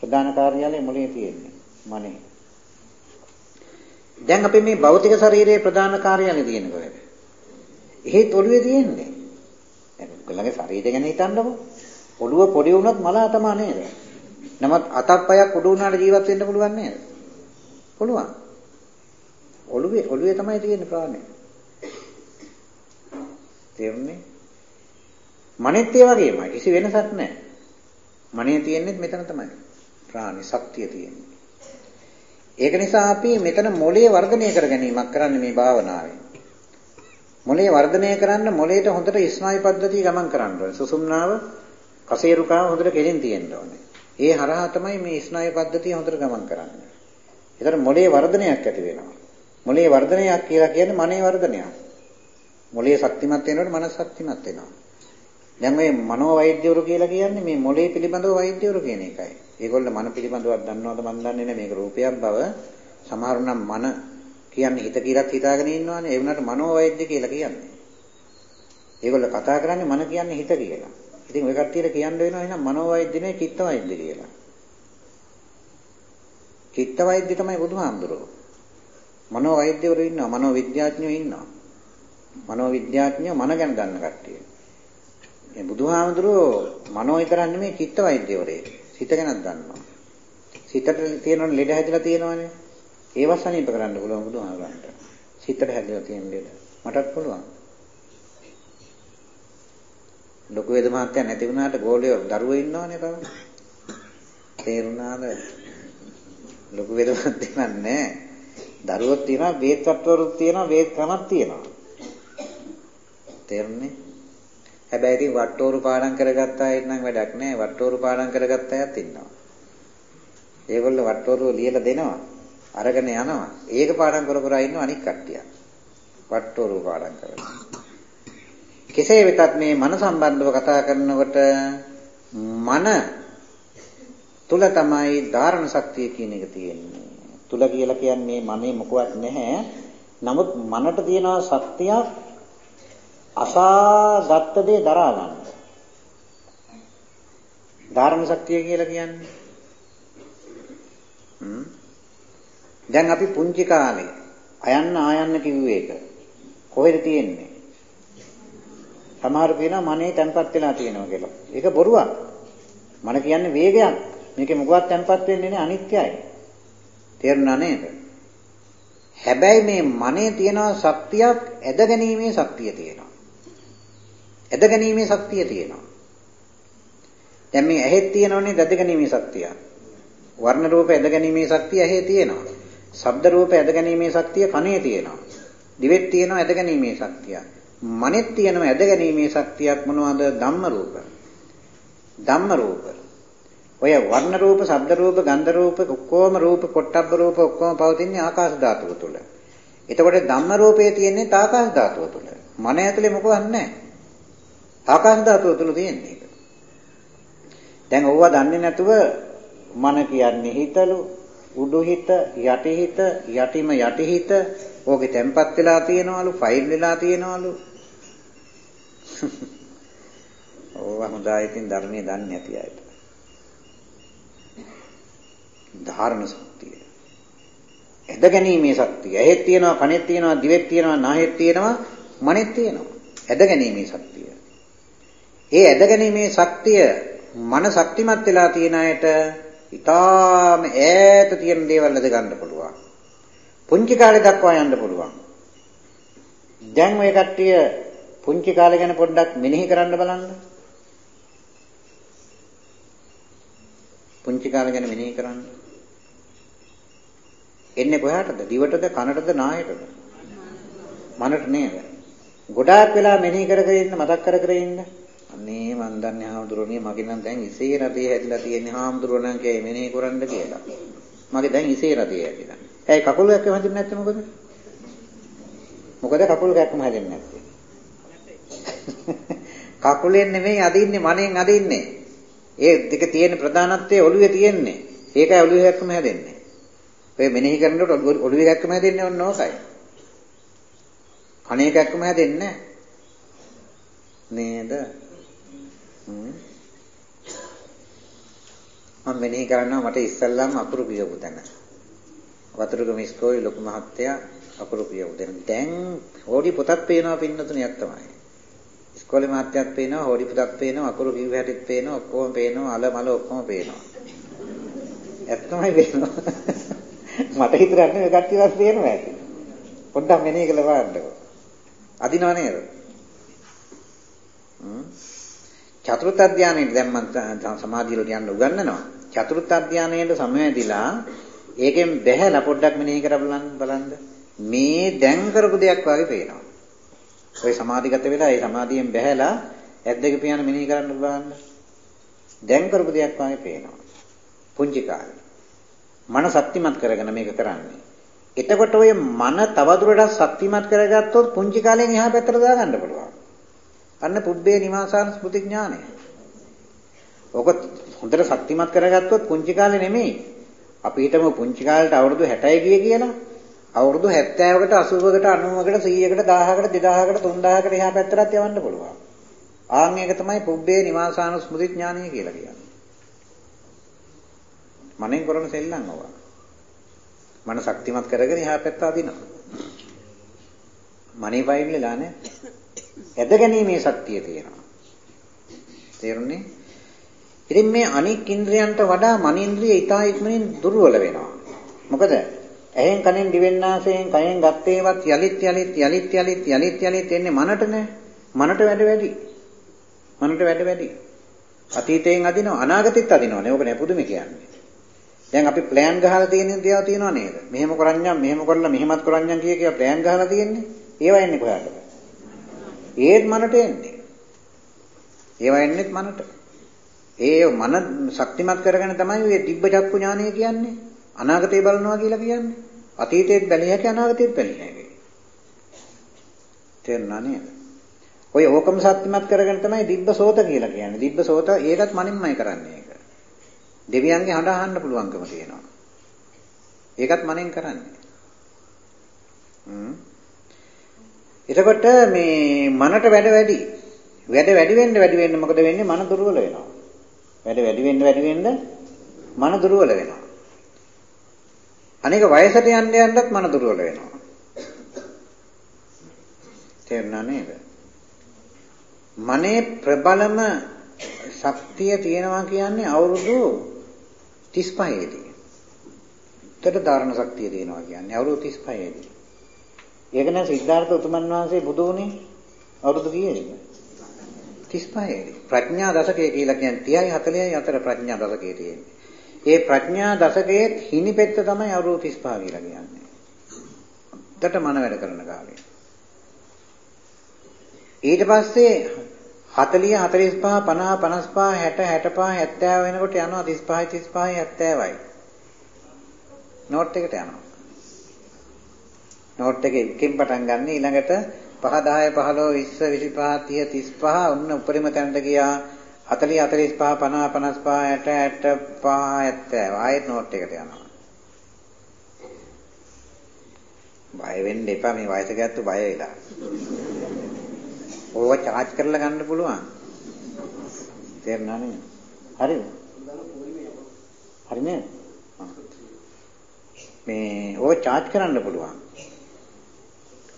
ප්‍රධාන කාර්යාලය මොලේ තියෙන්නේ. මනේ. දැන් අපි මේ භෞතික ශරීරයේ ප්‍රධාන කාර්යාලය තියෙන කොහෙද? එහෙත් ඔළුවේ තියෙන්නේ. දැන් ඔයගොල්ලන්ගේ ශරීරය ගැන හිතන්නකෝ. ඔළුව පොඩි වුණත් මලා තමයි නේද? නමුත් අතක් පයක් උඩ වුණාට ජීවත් වෙන්න පුළුවන් නේද? පුළුවන්. ඔළුවේ ඔළුවේ තමයි තියෙන්නේ ප්‍රාණය. තේරුණේ? මනෙත් ඒ වගේමයි. කිසි වෙනසක් නැහැ. මනේ තියෙන්නේ මෙතන තමයි. ප්‍රාණි ශක්තිය තියෙන්නේ. ඒක නිසා අපි මෙතන මොළයේ වර්ධනය කර ගැනීමක් කරන්නේ මේ භාවනාවෙන්. මොළයේ වර්ධනය කරන්න මොළයට හොඳට ස්නායු පද්ධතිය ගමන් කරන්න ඕනේ. සුසුම්නාව කසේරුකාව හොඳට කෙලින් තියෙන්න ඕනේ. ඒ හරහා තමයි මේ ස්නායු පද්ධතිය හොඳට ගමන් කරන්නේ. ඒතර මොළයේ වර්ධනයක් ඇති වෙනවා. මොළයේ වර්ධනයක් කියලා කියන්නේ මනේ වර්ධනයක්. මොළයේ ශක්තිමත් වෙනකොට මනස ශක්තිමත් වෙනවා. දැන් මේ මනෝ වෛද්‍යවරු කියලා කියන්නේ මේ මොළයේ පිළිබඳව වෛද්‍යවරු කියන එකයි. ඒගොල්ලෝ මන පිළිබඳව දන්නවද මන් දන්නේ නැහැ මේක රූපයක් බව. සමහරු නම් මන කියන්නේ හිත කියලාත් හිතාගෙන ඉන්නවනේ. ඒ වුණාට මනෝ වෛද්‍ය කියලා කියන්නේ. ඒගොල්ලෝ කතා කරන්නේ මන කියන්නේ හිත කියලා. ඉතින් ඔය කට්ටියට කියන්න වෙනවා එහෙනම් මනෝ වෛද්‍ය නෙවෙයි චිත්ත වෛද්‍ය කියලා. චිත්ත වෛද්‍ය තමයි බුදුහාමුදුරුවෝ. මනෝ වෛද්‍යවරු ඉන්නවා, මනෝ විද්‍යාඥයෝ ඉන්නවා. මනෝ විද්‍යාඥයෝ මන ගැන දන්න කට්ටිය. මේ බුදුහාමුදුරුවෝ මනෝ විතරක් නෙමෙයි චිත්ත වෛද්‍යවරේ. සිත ගැනත් දන්නවා. සිතට තියෙනවනේ ලෙඩ හැදලා තියෙනවනේ. ඒව සනීප කරන්න පුළුවන් බුදුහාමුදුරන්ට. සිතට හැදලා තියෙන ලෙඩ. මටත් පුළුවන්. ලොකු වේද මහත්තයා නැති වුණාට ගෝලියෝ දරුවෝ ඉන්නවනේ තව. තේරුණාද? ලොකු වේද මහත්තයා නෑ. දරුවෝ තියෙනවා, බේත් වට්ටවරුත් තියෙනවා, බේත් කමක් තියෙනවා. තේරුණේ? හැබැයි ඉතින් වට්ටෝරු පාඩම් කරගත්ත අය නම් වැඩක් නෑ. වට්ටෝරු පාඩම් කරගත්ත අයත් ඉන්නවා. ඒගොල්ලෝ වට්ටෝරුව ලියලා දෙනවා. අරගෙන යනවා. ඒක පාඩම් කර කර ඉන්නව අනික් කට්ටිය. වට්ටෝරුව පාඩම් කරලා. කෙසේ වෙතත් මේ මන සම්බන්ධව කතා කරනකොට මන තුල තමයි ධාරණ ශක්තිය කියන එක තියෙන්නේ. තුල කියලා කියන්නේ මනේ මොකවත් නැහැ. නමුත් මනට තියෙන ශක්තියක් අසා ගත්ත දේ දරා ගන්න. ධාරණ ශක්තිය කියලා කියන්නේ. දැන් අපි පුංචි කාලේ අයන්න ආයන්න කිව්වේ ඒක. කොහෙද තියෙන්නේ? සමහර කියනවා මනේ තැම්පත් වෙලා තියෙනවා කියලා. ඒක බොරුවක්. මන කියන්නේ වේගයක්. මේකේ මොකවත් තැම්පත් වෙන්නේ නැහැ අනිත්‍යයි. තේරුණා නේද? හැබැයි මේ මනේ තියෙන ශක්තියක් ඇද ගැනීමේ ශක්තිය තියෙනවා. ඇද ගැනීමේ ශක්තිය තියෙනවා. දැන් මේ ඇහෙත් තියෙනවනේ ඇද ගැනීමේ ශක්තිය. වර්ණ රූප ඇද ගැනීමේ ශක්තිය ඇහි තියෙනවා. ශබ්ද රූප ඇද ගැනීමේ ශක්තිය කනේ තියෙනවා. දිවෙත් තියෙනවා ඇද ගැනීමේ ශක්තිය. මනෙත් තියෙනවා ඇද ගැනීමේ ශක්තියක් මොනවද? ධම්ම රූප. ධම්ම රූප. ඔය වර්ණ රූප, ශබ්ද රූප, ගන්ධ රූප, ඔක්කොම රූප, පොට්ටබ්බ රූප ඔක්කොම පවතින්නේ ආකාශ ධාතුව තුළ. එතකොට ධම්ම රූපයේ තියෙන්නේ ආකාශ ධාතුව තුළ. මන ඇතුලේ මොකවත් නැහැ. ආකාශ ධාතුව තුළ තියෙන්නේ. දැන් ඕවා දන්නේ නැතුව මන කියන්නේ හිතලු උඩු හිත යටි හිත යටිම යටි හිත ඕකේ තැම්පත් වෙලා තියෙනවලු ෆයිල් වෙලා තියෙනවලු. ඕවා හොඳයි ඉතින් ධර්මයේ දන්නේ නැති අයට ධාරණ ශක්තිය. එද ගැනීමේ ශක්තිය. ඇහෙත් තියෙනවා කනෙත් තියෙනවා දිවෙත් තියෙනවා නාහෙත් තියෙනවා මනෙත් තියෙනවා. එද ගැනීමේ ශක්තිය. ඒ එද ගැනීමේ ශක්තිය මන ශක්තිමත් වෙලා තියෙන අයට ඊටාම ඈත තියෙන දේවල් අද ගන්න පුළුවන්. පුංචි කාලේ දක්වා යන්න පුළුවන්. දැන් ඔය කට්ටිය පුංචි කාලේ ගැන පොඩ්ඩක් මෙනෙහි කරන්න බලන්න. පුංචි කාලේ ගැන මෙනෙහි කරන්න. එන්නේ කොහාටද? දිවටද, කනටද, නායටද? මනට නේද? ගොඩාක් වෙලා මෙනෙහි කර කර ඉන්න, මතක් කර කර ඉන්න. අනේ මන් දන්නේ හාමුදුරනේ මගේ නම් දැන් ඉසේ රදේ හැදිලා තියෙන්නේ හාමුදුරණන් කියයි මෙනේ කරන්න කියලා. මගේ දැන් ඉසේ රදේ හැදිලා. ඇයි කකුල කැක්කම හැදෙන්නේ නැත්තේ මොකද? මොකද කකුල කැක්කම හැදෙන්නේ නැත්තේ? කකුලෙන් නෙමෙයි අදින්නේ මනෙන් අදින්නේ. ඒ දෙක තියෙන ප්‍රධානත්වයේ ඔළුවේ තියෙන්නේ. ඒකයි ඔළුවේ හැක්කම හැදෙන්නේ. ඔය මෙනෙහි කරනකොට ඔළුවේ හැක්කම හැදෙන්නේ ඔන්න ඕකයි. කණේ හැක්කම හැදෙන්නේ නේද? මම මෙනෙහි කරනවා මට ඉස්සල්ලාම අකුරු කියවපු තැන. වතුරුගම ඉස්කෝලේ ලොකු මහත්තයා අකුරු කියවපු තැන. දැන් හොඩි පොතක් පේනවා පින්නතුණියක් තමයි. ඉස්කෝලේ මහත්තයාත් පේනවා, හොඩි පොතක් පේනවා, අකුරු කිව්ව හැටිත් පේනවා, ඔක්කොම පේනවා, අල මල ඔක්කොම පේනවා. ඇත්තමයි පේනවා. මට හිතන්නේ මේ කට්ටියවත් පේනවා ඇති. පොඩ්ඩක් මෙනෙහි කළා බලන්නකෝ. අදිනව නේද? චතුර්ථ අධ්‍යානයේ දැන් මම සමාධියට යන්න උගන්වනවා. චතුර්ථ අධ්‍යානයේ සමවැදිලා ඒකෙන් බැහැලා පොඩ්ඩක් මෙනෙහි කරලා බලන්න. මේ දැන් කරපු දෙයක් වගේ පේනවා. ඔය සමාධිගත වෙලා ඒ සමාධියෙන් බැහැලා ඇස් දෙක පියාන මෙනෙහි කරන්න බලන්න. දැන් කරපු දෙයක් වගේ පේනවා. පුංචි කාලේ. මන ශක්තිමත් කරගෙන මේක කරන්නේ. එතකොට ඔය මන තවදුරටත් ශක්තිමත් කරගත්තොත් පුංචි කාලෙන් එහා පැත්තට දාගන්න පුළුවන්. අන්න පුබ්බේ නිවාසාන ස්මෘති ඥානය. ඔක හොඳට ශක්තිමත් කරගත්තොත් පුංචි කාලේ නෙමෙයි. අපි හිතමු පුංචි කාලේට අවුරුදු 60යි ගියේ කියලා. අවුරුදු 70කට 80කට 90කට 100කට 1000කට 2000කට 3000කට එහා පැත්තටත් යවන්න පුළුවන්. ආන් එක තමයි පුබ්බේ නිවාසාන ස්මෘති ඥානය කියලා කියන්නේ. මනෙන් කරන සෙල්ලම් ඔවා. මන ශක්තිමත් කරගෙන එහා පැත්ත අදිනවා. මනේ වයින්ලලා නේ. ඇද ගැනීමේ ශක්තිය තියෙනවා. තේරුණේ? ඉතින් මේ අනික් ඉන්ද්‍රයන්ට වඩා මනින්ද්‍රිය ඊටා ඉක්මනින් දුර්වල වෙනවා. මොකද ඇහෙන් කනෙන් දිවෙන්නාසයෙන් කයෙන් ගත්තේවත් යලිත් යලිත් යලිත් යලිත් යලිත් යලිත් එන්නේ මනටනේ. මනට වැඩ වැඩි. මනට වැඩ වැඩි. අතීතයෙන් අදිනවා අනාගතෙත් අදිනවනේ. ඕක නේ පුදුම කියන්නේ. දැන් අපි ප්ලෑන් ගහලා තියෙන දේවල් තියෙනව නේද? මෙහෙම කරන්නම් මෙහෙම කරලා මෙහෙමත් කරන්නම් කිය කිය ප්ලෑන් ගහලා තියෙන්නේ. ඒවා එන්නේ කොහාටද? ඒත් මනට එන්නේ. ඒවා එන්නේත් මනට. ඒ මන ශක්තිමත් කරගෙන තමයි ඔය දිබ්බ චක්කු ඥානය කියන්නේ. අනාගතේ බලනවා කියලා කියන්නේ. අතීතයේත් බැලිය හැකි අනාගතයේත් බැලිය හැකි. තේරුණා නේද? ඔය ඕකම ශක්තිමත් කරගෙන තමයි දිබ්බ සෝත කියලා කියන්නේ. දිබ්බ සෝත ඒකත් මනින්මයි කරන්නේ ඒක. දෙවියන්ගේ හඬ අහන්න පුළුවන්කම තියෙනවා. ඒකත් මනෙන් කරන්නේ. හ්ම්. එතකොට මේ මනට වැඩ වැඩි. වැඩ වැඩි වෙන්න වැඩි වෙන්න මොකද වෙන්නේ? මන දුර්වල වෙනවා. වැඩ වැඩි වෙන්න වැඩි වෙන්න මන දුර්වල වෙනවා. අනේක වයසට යන්න යන්නත් මන දුර්වල වෙනවා. තේරුණා නේද? මනේ ප්‍රබලම ශක්තිය තියෙනවා කියන්නේ අවුරුදු 35 දී. උත්තර ධාරණ ශක්තිය තියෙනවා කියන්නේ අවුරුදු 35 දී. ඒක නම් සිද්ධාර්ථ උතුමන් වහන්සේ බුදු වුණේ අවුරුදු කීයේද? 35 දී. ප්‍රඥා දශකය කියලා කියන්නේ 30යි 40යි අතර ප්‍රඥා දශකයේ තියෙන්නේ. ඒ ප්‍රඥා දශකයේ හිණිපෙත්ත තමයි අවුරුදු 35 කියලා කියන්නේ. උත්තර මන වැඩ කරන කාලේ. ඊට පස්සේ 40 45 50 55 60 65 70 වෙනකොට යනවා 35 35 70යි. නෝට් එකට යනවා. නෝට් එකේ එකකින් පටන් ගන්න ඊළඟට 5 10 15 20 25 30 35 ඔන්න උපරිම තැනට ගියා 40 45 50 55 60 65 70 ආයෙත් නෝට් එකට යනවා. බය වෙන්න එපා මේ වයස ගත්තු බය වෙලා. ඕව charge කරලා ගන්න පුළුවන්. තේරුණා නේද? හරිද? හරි නේද? මේ ඕව charge කරන්න පුළුවන්.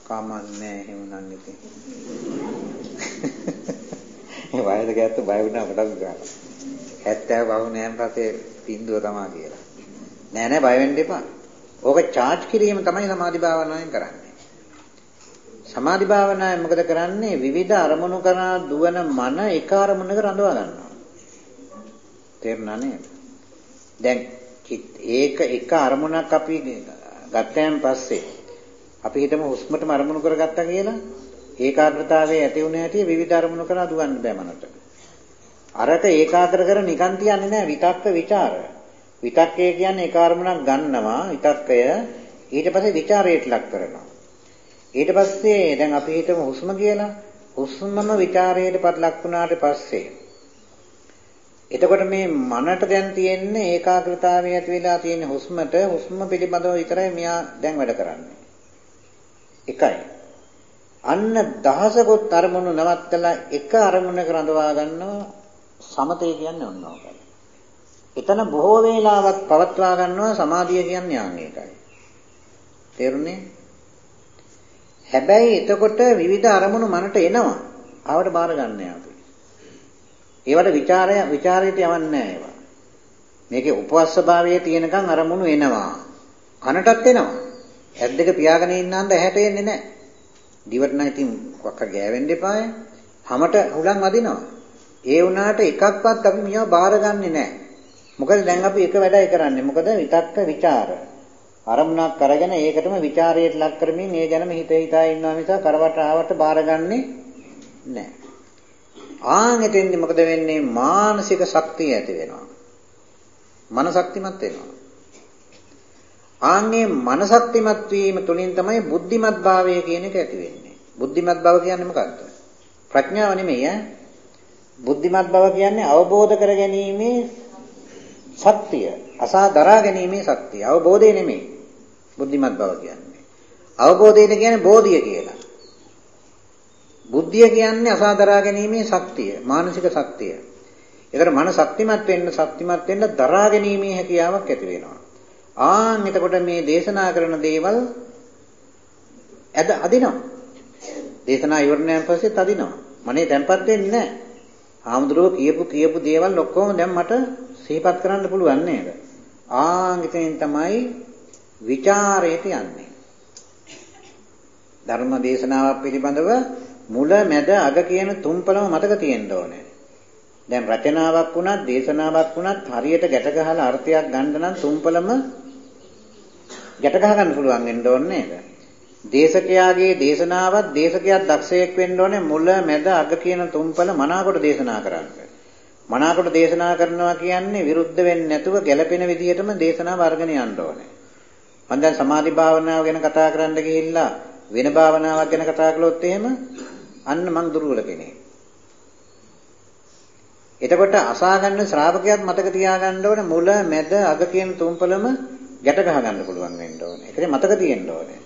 කමන්නේ එහෙම නම් ඉතින්. ඒ වයස ගත්ත බය වුණා මටත් ගන්න. 70 වහුණයන් පස්සේ බින්දුව තමයි කියලා. නෑ නෑ බය වෙන්න එපා. ඕක charge කිරීම තමයි සමාධි භාවනාවෙන් කරන්නේ. සමාධි භාවනාවේ මොකද කරන්නේ? විවිධ අරමුණු කරා දුවන මන එක අරමුණක රඳවා ගන්නවා. තේරුණා නේද? දැන් ඒක එක අරමුණක් අපි ගත්තයන් පස්සේ අපි හිතමු හුස්මටම අරමුණු කරගත්තා කියලා ඒකාග්‍රතාවයේ ඇති වුණ හැටි විවිධ අරමුණු කරලා දුවන්න බෑ මනට. අරක ඒකාග්‍ර කර නිකන් තියන්නේ නෑ විතක්ක ਵਿਚාර. විතක්කය කියන්නේ ඒක අරමුණක් ගන්නවා විතක්කය ඊට පස්සේ ਵਿਚාරයට ලක් කරනවා. ඊට පස්සේ දැන් අපි හිතමු හුස්ම කියලා හුස්මම ਵਿਚාරයටපත් ලක් වුණාට පස්සේ එතකොට මේ මනට දැන් තියෙන්නේ ඒකාග්‍රතාවය ඇති වෙලා තියෙන හුස්මට හුස්ම පිළිබඳව විතරයි මෙයා දැන් වැඩ කරන්නේ. එකයි. අන්න දහසකොත් අරමුණු නවත්තලා එක අරමුණක රඳවා ගන්නවා සමතය කියන්නේ ඔන්න ඔකයි. එතන බොහෝ වේලාවක් පවත්වා ගන්නවා සමාධිය කියන්නේ ආන් එකයි. තේරුණේ? හැබැයි එතකොට විවිධ අරමුණු මනට එනවා. ආවට බාර ගන්න අපි. ඒවට ਵਿਚාරය ਵਿਚාරයට යවන්නේ නැහැ ඒවා. මේකේ උපවස්ස භාවයේ තියෙනකන් අරමුණු එනවා. කනටත් එනවා. ඇස් දෙක පියාගෙන ඉන්නහන්ද ඇහැට එන්නේ නැහැ. දිවට නම් ඉතින් මොකක් හරි ගෑවෙන්න එපාය. හැමට හුලං වදිනවා. ඒ වුණාට එකක්වත් අපි මෙයා බාරගන්නේ නැහැ. මොකද දැන් අපි එක වැඩයි කරන්නේ. මොකද විතක්ක ਵਿਚාර. අරමුණක් කරගෙන ඒකටම ਵਿਚාරයට ලක් කරමින් ඒ ගැනම හිත හිතා ඉන්නවා මිසක් කරවට ආවට බාරගන්නේ නැහැ. ආන් එතෙන්දි මොකද වෙන්නේ? මානසික ශක්තිය ඇති වෙනවා. මන ශක්තිමත් වෙනවා. ආන්ගේ මන ශක්තිමත් වීම තුලින් තමයි බුද්ධිමත් භාවය කියන එක ඇති වෙන්නේ. බුද්ධිමත් බව කියන්නේ මොකක්ද? ප්‍රඥාව නෙමෙයි ඈ. බුද්ධිමත් බව කියන්නේ අවබෝධ කර ගැනීමේ ශක්තිය. අසා දරා ගැනීමේ ශක්තිය. අවබෝධය නෙමෙයි. බුද්ධිමත් බව කියන්නේ. අවබෝධයට කියන්නේ බෝධිය කියලා. බුද්ධිය කියන්නේ අසාදරා ගැනීමේ ශක්තිය, මානසික ශක්තිය. ඒකට මන ශක්තිමත් වෙන්න ශක්තිමත් වෙන්න දරා ගැනීමේ හැකියාවක් ඇති වෙනවා. ආන් එතකොට මේ දේශනා කරන දේවල් ඇද අදිනවා. දේශනා ඉවරණයන් පස්සෙත් අදිනවා. මනේ තැම්පත් වෙන්නේ නැහැ. ආමුද්‍රෝ කියපු කියපු දේවල් ඔක්කොම දැන් මට සිහිපත් කරන්න පුළුවන් නේද? ආන් එතෙන් තමයි ਵਿਚාරයට යන්නේ. ධර්ම දේශනාවක් පිළිබඳව මුල මැද අග කියන තුන්පළම මතක තියෙන්න ඕනේ. දැන් රචනාවක් වුණත් දේශනාවක් වුණත් හරියට ගැට ගහලා අර්ථයක් ගන්න නම් තුන්පළම ගැට ගහ ගන්න පුළුවන් වෙන්න ඕනේ නේද? දේශකයාගේ දේශනාවත් දේශකයා දක්ෂයෙක් වෙන්න ඕනේ මුල මැද අග කියන තුන්පළ මනාකොට දේශනා කරන්න. මනාකොට දේශනා කරනවා කියන්නේ විරුද්ධ වෙන්නේ නැතුව ගැළපෙන විදිහටම දේශනාව අරගෙන යන්න ඕනේ. මම දැන් සමාධි භාවනාව ගැන කතා කරන්න ගිහිල්ලා වෙන භාවනාවක් ගැන කතා කළොත් එහෙම අන්න මං දුර්වල කෙනෙක්. එතකොට අසා ගන්න ශ්‍රාවකයාත් මතක තියාගන්න ඕනේ මුල මැද අග කියන තුන්පළම ගැට ගහ ගන්න පුළුවන් වෙන්න ඕනේ. ඒකේ මතක තියෙන්න ඕනේ.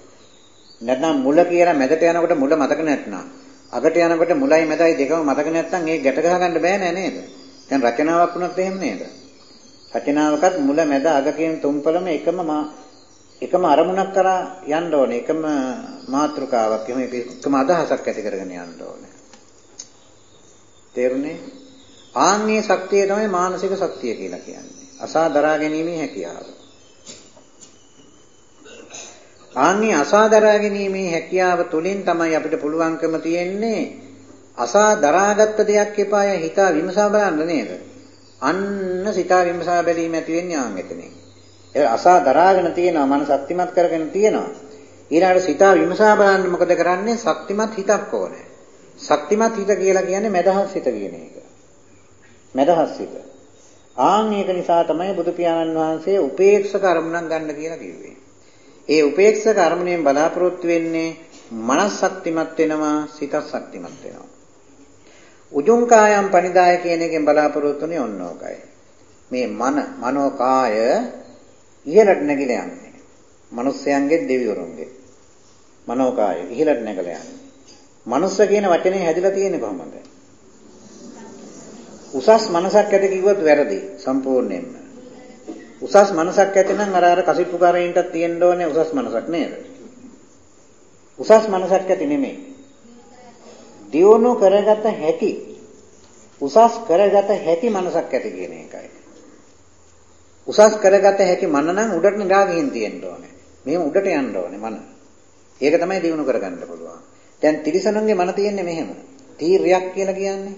නැත්නම් මුල කියලා මැදට යනකොට මුල මතක නැත්නම් අගට යනකොට මුලයි මැදයි දෙකම මතක නැත්නම් ඒ ගැට ගහ ගන්න බෑ නෑ නේද? දැන් රචනාවක් වුණත් එහෙම නේද? රචනාවකත් මුල මැද අග කියන තුන්පළම එකම එකම අරමුණක් කරා යන්න ඕනේ. එකම මාතෘකාවක් එහෙම එකම අදහසක් ඇති කරගෙන යන්න ඕනේ. තේරුණේ? ආන්ගේ ශක්තිය තමයි මානසික ශක්තිය කියලා කියන්නේ. අසා දරා ගැනීමේ හැකියාව. ආන්ගේ අසා දරා ගැනීමේ හැකියාව තුලින් තමයි අපිට පුළුවන්කම තියෙන්නේ අසා දරාගත්ත දෙයක් එපාය හිතා විමසා බලන්න නේද? අන්න සිතා විමසා බැලීම ඇති වෙන්නේ ආන් එතනින්. ඒ අසා දරාගෙන තියෙනවා මන ශක්තිමත් කරගෙන තියෙනවා. ඊළඟට සිතා විමසා බලන්න මොකද කරන්නේ? ශක්තිමත් හිතක් ඕනේ. ශක්තිමත් හිත කියලා කියන්නේ මෙදහස් හිත කියන එක. මෙදහස් හිත. ආන් ඒක නිසා තමයි බුදු පියාණන් වහන්සේ උපේක්ෂක අරමුණක් ගන්න කියලා කිව්වේ. ඒ උපේක්ෂක අරමුණෙන් බලාපොරොත්තු වෙන්නේ මනස් ශක්තිමත් වෙනවා, සිත ශක්තිමත් වෙනවා. උජුං කායම් පනිදාය කියන එකෙන් බලාපොරොත්තුනේ ඔන්න ඕකයි. මේ මන, මනෝ කාය ඉහළට නැගිලා යන්නේ. මිනිස්යන්ගේ දෙවිවරුන්ගේ. මනෝකාය ඉහළට නැගලා යන්නේ. මනුස්ස කියන වචනේ හැදිලා තියෙන්නේ කොහොමද? උසස් මනසක් ඇති කිව්වොත් වැරදි සම්පූර්ණයෙන්ම. උසස් මනසක් ඇති නම් අර අර කසිප්පුකාරයින්ටත් තියෙන්න ඕනේ උසස් මනසක් නේද? උසස් මනසක් ඇති නෙමෙයි. දියුණු කරගත හැකි උසස් කරගත හැකි මනසක් ඇති කියන එකයි. උසස් කරගත හැකි මන නම් උඩට නිදා ගින් තියෙන්න ඕනේ. මෙහෙම උඩට යන්න ඕනේ මන. ඒක තමයි දිනු කරගන්න පුළුවන්. දැන් තිරිසනුන්ගේ මන තියෙන්නේ මෙහෙම. තීරයක් කියලා කියන්නේ.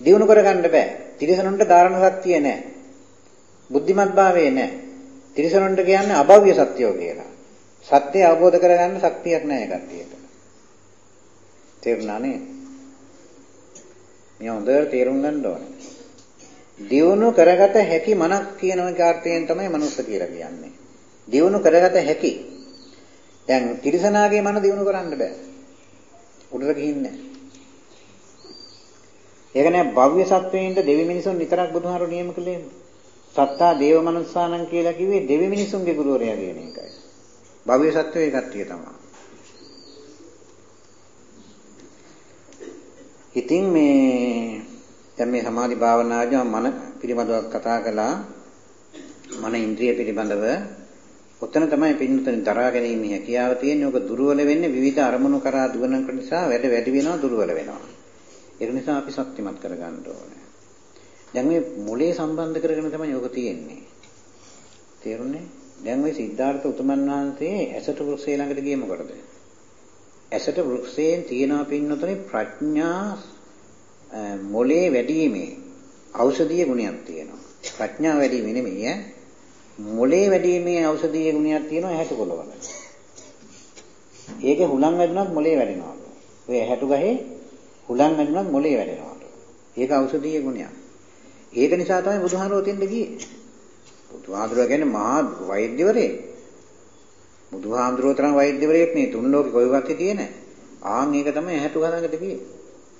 දිනු කරගන්න බෑ. තිරිසනුන්ට ධාරණ ශක්තිය නැහැ. බුද්ධිමත් භාවය නැහැ. තිරිසනුන්ට කියන්නේ අභව්‍ය සත්‍යෝ කියලා. සත්‍ය අවබෝධ කරගන්න ශක්තියක් නැහැ කට්ටියට. තේරුණා නේද? මේ හොඳට තේරුම් ගන්න ඕනේ. දියුණු කරගත හැකි මනක් කියන කාර්යයෙන් තමයි මනුස්ස කියලා කියන්නේ. දියුණු කරගත හැකි. දැන් තිරිසනාගේ මන දියුණු කරන්න බෑ. උඩට ගිහින්නේ. ඒක නෑ භව්‍ය සත්වයින්ට දෙවි මිනිසුන් විතරක් බුදුහාරු නියම කළේ. සත්තා දේව මනුස්සානං කියලා කිව්වේ දෙවි මිනිසුන්ගේ ගුරුවරයා කියන එකයි. භව්‍ය සත්වයේ කට්ටිය තමයි. ඉතින් මේ දැන් මේ සමාධි භාවනාවේදී මම මන පිළිබඳව කතා කළා. මන ඉන්ද්‍රිය පිළිබඳව ඔතන තමයි පින්නතන දරා ගැනීම හැකියාව තියෙන්නේ. ඔක දුර්වල වෙන්නේ විවිධ අරමුණු කරා දුවන නිසා වැඩ වැඩි වෙනවා දුර්වල වෙනවා. ඒක නිසා අපි ශක්තිමත් කරගන්න ඕනේ. දැන් මේ මොලේ සම්බන්ධ කරගෙන තමයි ඔක තියෙන්නේ. තේරුණේ? දැන් ওই සිද්ධාර්ථ උතුමන් වහන්සේ ඇසට වෘක්ෂය ළඟට ගියේ මොකටද? ඇසට වෘක්ෂයෙන් තියනා පින්නතනේ ප්‍රඥා මොලේ වැඩිීමේ ඖෂධීය ගුණයක් තියෙනවා. ප්‍රඥා වැඩිීමේ නෙමෙයි ඈ. මොලේ වැඩිීමේ ඖෂධීය ගුණයක් තියෙනවා ඇහැට කොළවල. ඒකේ හුලං වැඩුණත් මොලේ වැඩෙනවලු. ඔය ඇහැට ගහේ හුලං වැඩුණත් මොලේ වැඩෙනවලු. ඒක ඖෂධීය ගුණයක්. ඒක නිසා තමයි බුදුහාරෝ තෙන්ද ගියේ. බුදුහාඳුර කියන්නේ මහා වෛද්‍යවරයෙක්. බුදුහාඳුරෝ තරම් වෛද්‍යවරයෙක් නේ තුන් ලෝකේ කොයිවත් හිටියේ නැහැ. ආන් ඒක තමයි ඇහැටු ගලකට ගියේ.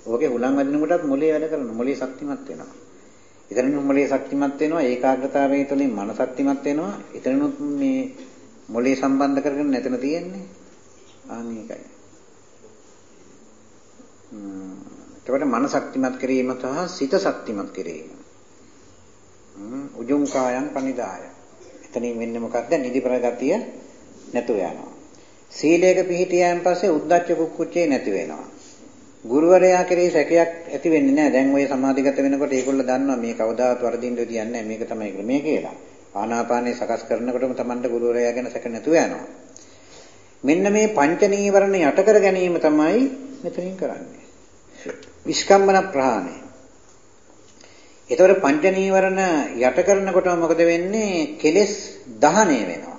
ඕකේ හුලං වදින කොටත් මොලේ වැඩ කරනවා. මොලේ ශක්තිමත් වෙනවා. ඉතින් මොලේ ශක්තිමත් වෙනවා ඒකාග්‍රතාවයේ තුලින් මන ශක්තිමත් වෙනවා. ඉතිනුත් මේ මොලේ සම්බන්ධ කරගෙන නැතන තියෙන්නේ. ආන් ඒකයි. එතකොට මන ශක්තිමත් කිරීම සහ සිත ශක්තිමත් කිරීම. උජුං කායං පනිදාය. එතනින් වෙන්නේ මොකක්ද? නිදි ප්‍රගතිය නැතුව යනවා. සීලයක පිහිටියන් පස්සේ උද්දච්ච කුක්කුච්චේ නැති වෙනවා. ගුරුවරයා කෙරෙහි සැකයක් ඇති වෙන්නේ නැහැ. දැන් ওই සමාධිගත වෙනකොට ඒගොල්ලෝ දන්නවා මේ කවදාවත් වරදින්න දෙයක් නැහැ. මේක තමයි ක්‍රමය කියලා. ආනාපානේ සකස් කරනකොටම Tamanට ගුරුවරයා ගැන සැක නැතුව යනවා. මෙන්න මේ පංච නීවරණ යට කර ගැනීම තමයි මෙතනින් කරන්නේ. විස්කම්බන ප්‍රහාණය. ඒතකොට පංච නීවරණ යට කරනකොටම මොකද වෙන්නේ? කෙලෙස් දහණය වෙනවා.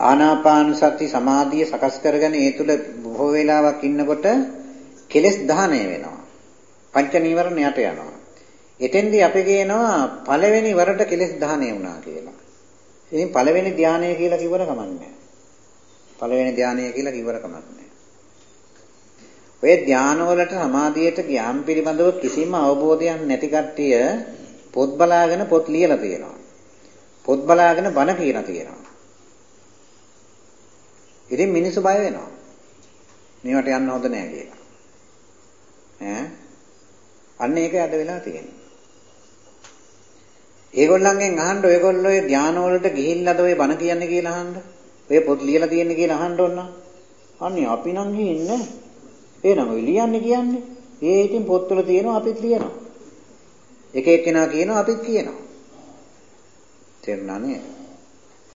ආනාපාන සති සමාධිය සකස් කරගෙන ඒ තුල බොහෝ වේලාවක් ඉන්නකොට කෙලෙස් දහණය වෙනවා. පංච නීවරණ යට යනවා. එතෙන්දී අපි කියනවා පළවෙනි වරට කෙලෙස් දහණය වුණා කියලා. ඉතින් පළවෙනි ධානය කියලා කිව්වර කමන්නේ පළවෙනි ධානය කියලා කිව්වර කමන්නේ ඔය ධාන වලට සමාධියට ඥාන පිළිබඳව කිසිම අවබෝධයක් නැති කට්ටිය පොත් බලාගෙන පොත් ලියලා තියෙනවා. පොත් බලාගෙන බණ කියලා තියෙනවා. ඉතින් මිනිස්සු බය වෙනවා. මේවට යන්න හොඳ නෑ කියලා. ඈ අන්න ඒක අද වෙලා තියෙන්නේ. ඒගොල්ලන්ගෙන් අහන්න ඔයගොල්ලෝ ඒ ධාන වලට ගිහිල්ලාද ඔය බණ කියන්නේ කියලා අහන්න. ඔය පොත් ලියලා තියෙන්නේ කියලා අහන්න ඕන. අනේ අපි නම් ගිහින්නේ. එහෙනම් ඔය ලියන්නේ කියන්නේ. ඒ ඉතින් පොත්වල තියෙනවා අපිත් ලියනවා. එක එක්කෙනා කියනවා අපිත් කියනවා. තේරුණා නේද?